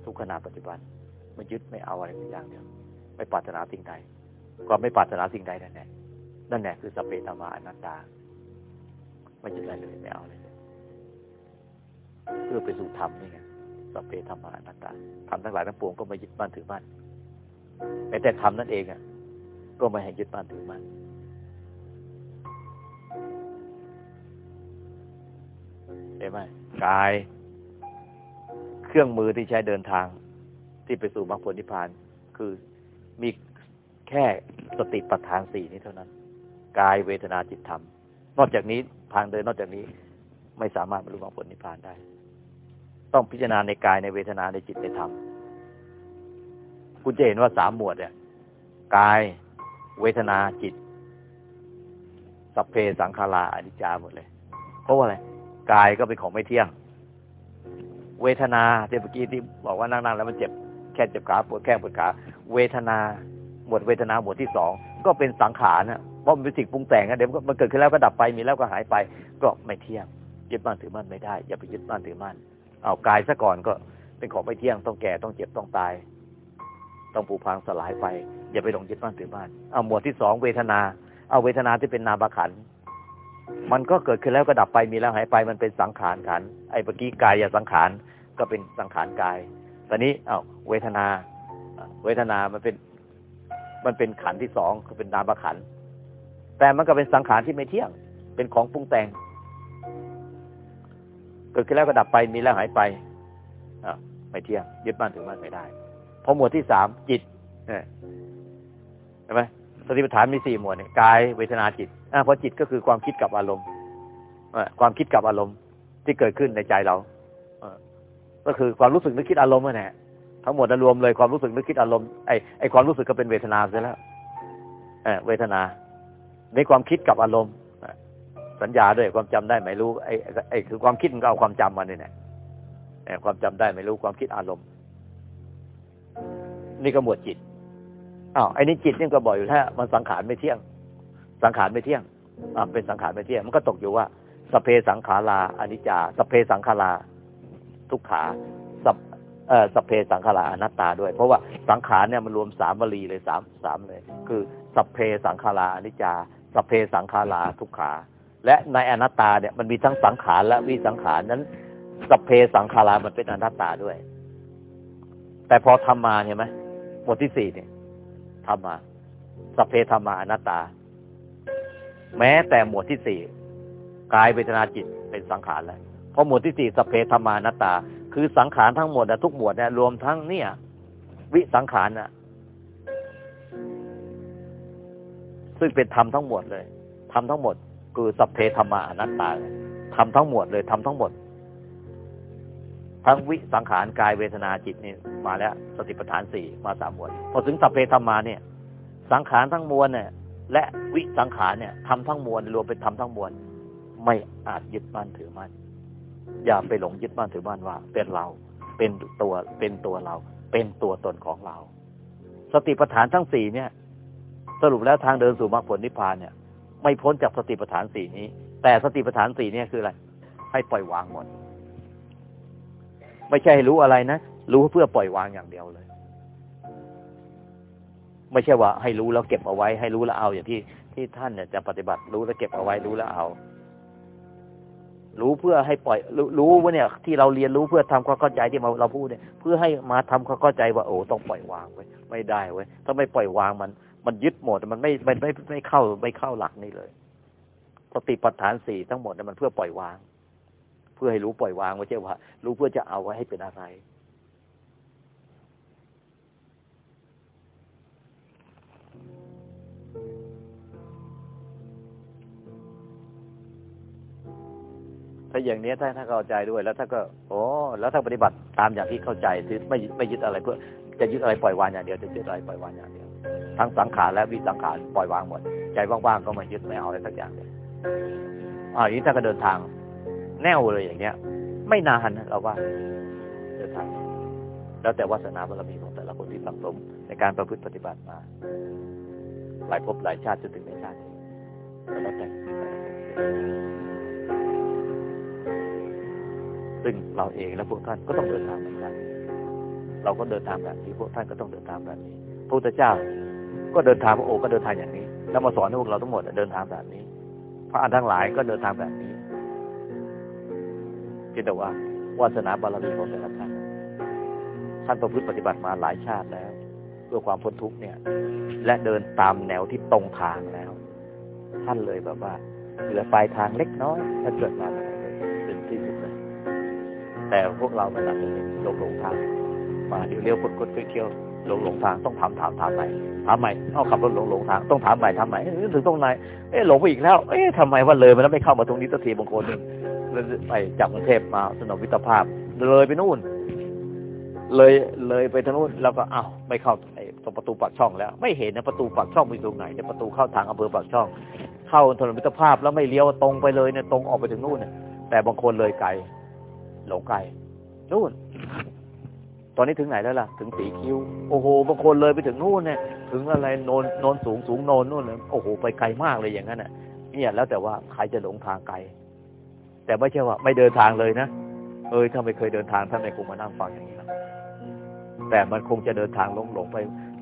ทุกขณะปัจจุบันไม่ยึดไม่เอาอะไรอย่างเดียวไม่ปรารถนาสิ่งใดก็ไม่ปรารถนาสิ่งใดนั่นแหละนั่นแหละคือสเปตมาอนัตตา ไม่ยึดอะไรเลยไม่เอาเลยเพื่อไปสู่ธรรมนี่ไง สเปธรรมานัตตาธรรมทั้งหลายทั้งปวงก็ไม่ยึดมั่นถือมั่นแม้แต่ธรรมนั่นเองอะ ก็ไม่ให้ยึดมั่นถือมั่นใช่ไหมกาย เครื่องมือที่ใช้เดินทาง ที่ไปสู่มรรคผลนิพพาน คือมีแค่สติปัฏฐานสี่นี้เท่านั้น กายเวทนาจิตธรรม นอกจากนี้ทางเดินนอกจากนี้ไม่สามารถบรรลุมรรคผลนิพพานได้ ต้องพิจารณาในกายในเวทนาในจิตในธรรมคุณจะเห็นว่าสามหมวดเนี่ยกายเวทนาจิต สัพเพสังขาราอนิจจาหมดเลย เพราะว่าอะไรกายก็เป็นของไม่เที่ยง เวทนาที่เมื่อกี้ที่บอกว่านั่งๆแล้วมันเจ็บแค่เจ็บขาปวดแข้งปวดขาเวทนาหมวดเวทนาหมวดที่สองก็เป็นสังขารนะเพราะมันเป็นสิ่งปรุงแต่งนะเดี๋ยวมันเกิดขึ้นแล้วก็ดับไปมีแล้วก็หายไป ก็ไม่เที่ยงยึดมั่นถือมั่นไม่ได้ อย่าไปยึดมั่นถือมั่น เอากายซะก่อนก็เป็นของไม่เที่ยงต้องแก่ต้องเจ็บต้องตาย ต้องผูพังสลายไป อย่าไปหลงยึดมั่นถือมั่นเอาหมวดที่สองเวทนา เอาเวทนาที่เป็นนามขัน มันก็เกิดขึ้นแล้วก็ดับไปมีแล้วหายไปมันเป็นสังขารขัน ไอ้เมื่อกี้กายอย่าสังขารก็เป็นสังขารกายตอนนี้เอาเวทนา เวทนามันเป็นมันเป็นขันที่สองคือเป็นนามขัน แต่มันก็เป็นสังขารที่ไม่เที่ยง เป็นของปรุงแต่ง เกิดขึ้นแล้วก็ดับไปมีแล้วหายไปอไม่เที่ยงยึดมั่นถือมั่นไม่ได้พอหมวดที่สามจิตเห็นไหมสติปัฏฐานมีสี่หมวดเนี่ยกายเวทนาจิตอ่าพอจิตก็คือความคิดกับอารมณ์ความคิดกับอารมณ์ที่เกิดขึ้นในใจเราก็คือความรู้สึกนึกคิดอารมณ์นั่นแหละทั้งหมดรวมเลยความรู้สึกนึกคิดอารมณ์ไอไอความรู้สึกก็เป็นเวทนาเสียแล้วเวทนาในความคิดกับอารมณ์ สัญญาด้วยความจำได้ไม่รู้ไอไอคือความคิดมันก็เอาความจำมาเนี่ยแหละความจำได้ไม่รู้ความคิดอารมณ์ นี่ก็หมวดจิตอ้าวไอ้นี่จิตนี่ก็บอกอยู่ถ้ามันสังขารไม่เที่ยง สังขารไม่เที่ยงอ่าเป็นสังขารไม่เที่ยง มันก็ตกอยู่ว่าสเพสังขาราอนิจจาสเพสังขาราทุกขาสัพเอ่อสเพสังขาราอนัตตาด้วย เพราะว่าสังขารเนี่ยมันรวมสามวลีเลยสามสามเลย คือสัพเพสังขาราอนิจจาสัพเพสังขาราทุกขา และในอนัตตาเนี่ยมันมีทั้งสังขารและวิสังขารนั้นสเพสังขารามันเป็นอนัตตาด้วย แต่พอทำมาเห็นไหมบทที่สี่เนี่ยธรรมาสเพธรรมาอนัตตา แม้แต่หมวดที่สี่กายเวทนาจิตเป็นสังขารแล้วเพราะหมวดที่สี่สเพธรรมานัตตา คือสังขารทั้งหมดทุกหมวดเนี่ยรวมทั้งเนี่ย วิสังขารน่ะซึ่งเป็นธรรมทั้งหมดเลยธรรมทั้งหมด คือสัพเพธรรมาอนัตตาทำทั้งหมดเลยทำทั้งหมด ทั้งวิสังขารกายเวทนาจิตนี่มาแล้ว สติปัฏฐานสี่มาสามหมวดพอถึงสัพเพธรรมาเนี่ย สังขารทั้งมวลเนี่ย และวิสังขารเนี่ยทำทั้งมวลรวมเป็นทำทั้งมวลไม่อาจยึดมั่นถือมั่นอย่าไปหลงยึดมั่นถือมั่นว่า เป็นเราเป็นตัวเป็นตัวเรา เป็นตัวตนของเรา สติปัฏฐานทั้งสี่เนี่ย สรุปแล้วทางเดินสู่มรรคผลนิพพานเนี่ย ไม่พ้นจากสติปัฏฐานสี่นี้ แต่สติปัฏฐานสี่นี่คืออะไร ให้ปล่อยวางหมด ไม่ใช่ให้รู้อะไรนะ รู้เพื่อปล่อยวางอย่างเดียวเลย ไม่ใช่ว่า ให้รู้แล้วเก็บเอาไว้ ให้รู้แล้วเอาอย่างที่ที่ท่านเนี่ยจะปฏิบัติรู้แล้วเก็บเอาไว้รู้แล้วเอา รู้เพื่อให้ปล่อย รู้ว่าเนี่ย ที่เราเรียนรู้เพื่อทำความเข้าใจที่มาเราพูดเนี่ย เพื่อให้มาทำความเข้าใจว่าโอ้ต้องปล่อยวางไว้ไม่ได้เว้ยถ้าไม่ปล่อยวางมัน มันยึดหมดมันไม่มันไม่ไม่เข้าไม่เข้าหลักนี่เลยสติปัฏฐานสี่ทั้งหมดเนี่ยมันเพื่อปล่อยวาง เพื่อให้รู้ปล่อยวางไม่ใช่ว่า รู้เพื่อจะเอาไว้ให้เป็นอะไรถ้าอย่างนี้ถ้าถ้าเข้าใจด้วยแล้วถ้าก็โอ้แล้วถ้าปฏิบัติตามอย่างที่เข้าใจคือไม่ไม่ยึดอะไรเพื่อจะยึดอะไรปล่อยวางอย่างเดียวจะยึดอะไรปล่อยวางอย่างเดียว ทั้งสังขารและวิสังขารปล่อยวางหมด ใจว่างๆก็ม่ยึดไม่เอาอะไรสักอย่างเลยอ่าอย่างนี้ถ้าก็เดินทาง แน่วเลยอย่างเนี้ย ไม่นานเราว่าเดินทาง แล้วแต่วาสนาบารมีของแต่ละคนที่สังสมในการประพฤติปฏิบัติมา หลายภพหลายชาติจนถึงในชาตินี้แล้วแต่ซึ่งเราเองและพวกท่านก็ต้องเดินทางเหมือนกัน เราก็เดินทางแบบนี้พวกท่านก็ต้องเดินทางแบบนี้พระพุทธเจ้า ก็เดินทางพระโอก็เดินทางอย่างนี้ แล้วมาสอนให้พวกเราทั้งหมดเดินทางแบบนี้ พระอันทั้งหลายก็เดินทางแบบนี้เพียงแต่ว่าวาสนาบารมีของแต่ละท่านท่านประพฤติปฏิบัติมาหลายชาติแล้ว เพื่อความพ้นทุกข์เนี่ย และเดินตามแนวที่ตรงทางแล้ว ท่านเลยแบบว่าเหลือปลายทางเล็กน้อยถ้าเกิดมาเป็นที่สุดเลยแต่พวกเรามันอาจจะหลงหลงทาง มาเดี๋ยวเลี้ยวกดกดเคี้ยว หลงหลงทางต้องถามถามถามใหม่ถามใหม่เอาขับรถหลงหลงทางต้องถามใหม่ถามใหม่ถึงตรงไหนเอ๊ะหลงไปอีกแล้ว เอ๊ะทำไมว่าเลยมันไม่เข้ามาตรงนี้ตัทีบางคนเลยไปจากกรุงเทพมาสนมวิตภาพ เลยไปนู่น เลยเลยไปทางนู้นแล้วก็อ้าวไม่เข้าไอ้ตรงประตูปากช่องแล้ว ไม่เห็นนะประตูปากช่องมีตรงไหนเนี่ยประตูเข้าทางอำเภอปากช่อง เข้าถนนมิตรภาพแล้วไม่เลี้ยวตรงไปเลยเนี่ยตรงออกไปถึงนู่นเนี่ยแต่บางคนเลยไกลหลงไกลนู่น ตอนนี้ถึงไหนแล้วล่ะ ถึงสีคิ้ว โอ้โหบางคนเลยไปถึงนู่นเนี่ย ถึงอะไรโนนโนนสูงสูงโนนนู่นเลยโอ้โหไปไกลมากเลยอย่างนั้นน่ะเนี่ยแล้วแต่ว่าใครจะหลงทางไกล แต่ไม่ใช่ว่า ไม่เดินทางเลยนะเอ้ยถ้าไม่เคยเดินทางท่านไม่คงมานั่งฟังอย่างนี้นะแต่มันคงจะเดินทางหลงหลงไป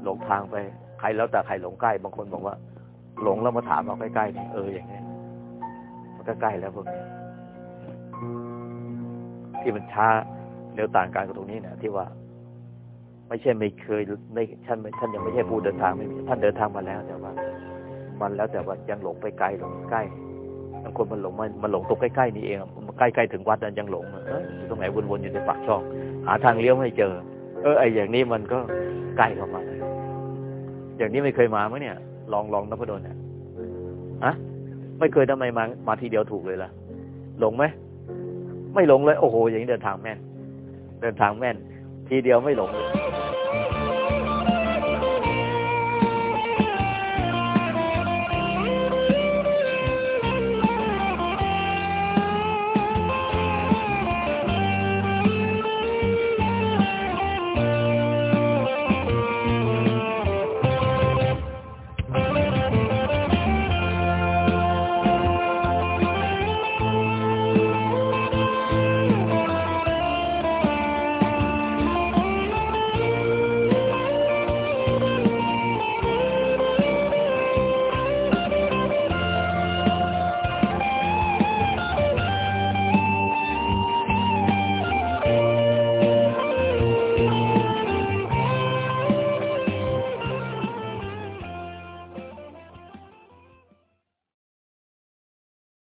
หลงทางไป ใครแล้วแต่ใครหลงใกล้ บางคนบอกว่า หลงแล้วมาถามเราใกล้ๆนี่เอออย่างนี้มันก็ใกล้แล้วพวกนี้ที่มันช้าเร็วต่างกันกับตรงนี้เนี่ยที่ว่า ไม่ใช่ไม่เคยไม่ท่านท่านยังไม่ใช่ผู้เดินทางไม่มีท่านเดินทางมาแล้วแต่ว่า มันแล้วแต่ว่ายังหลงไปไกลหลงใกล้บางคนมันหลงมันมันหลงตรงใกล้ๆนี่เองมันใกล้ๆถึงวัดนั้นยังหลงเออตรงไหนวนๆอยู่ในปากช่อง หาทางเลี้ยวไม่เจอ เออไออย่างนี้มันก็ใกล้เข้ามาอย่างนี้ไม่เคยมาไหมเนี่ย ลองลองนพดลเนี่ยอะไม่เคยทำไมมามาทีเดียวถูกเลยล่ะหลงไหมไม่หลงเลย โอ้โห อย่างนี้เดินทางแม่น เดินทางแม่น ทีเดียวไม่หลงเลย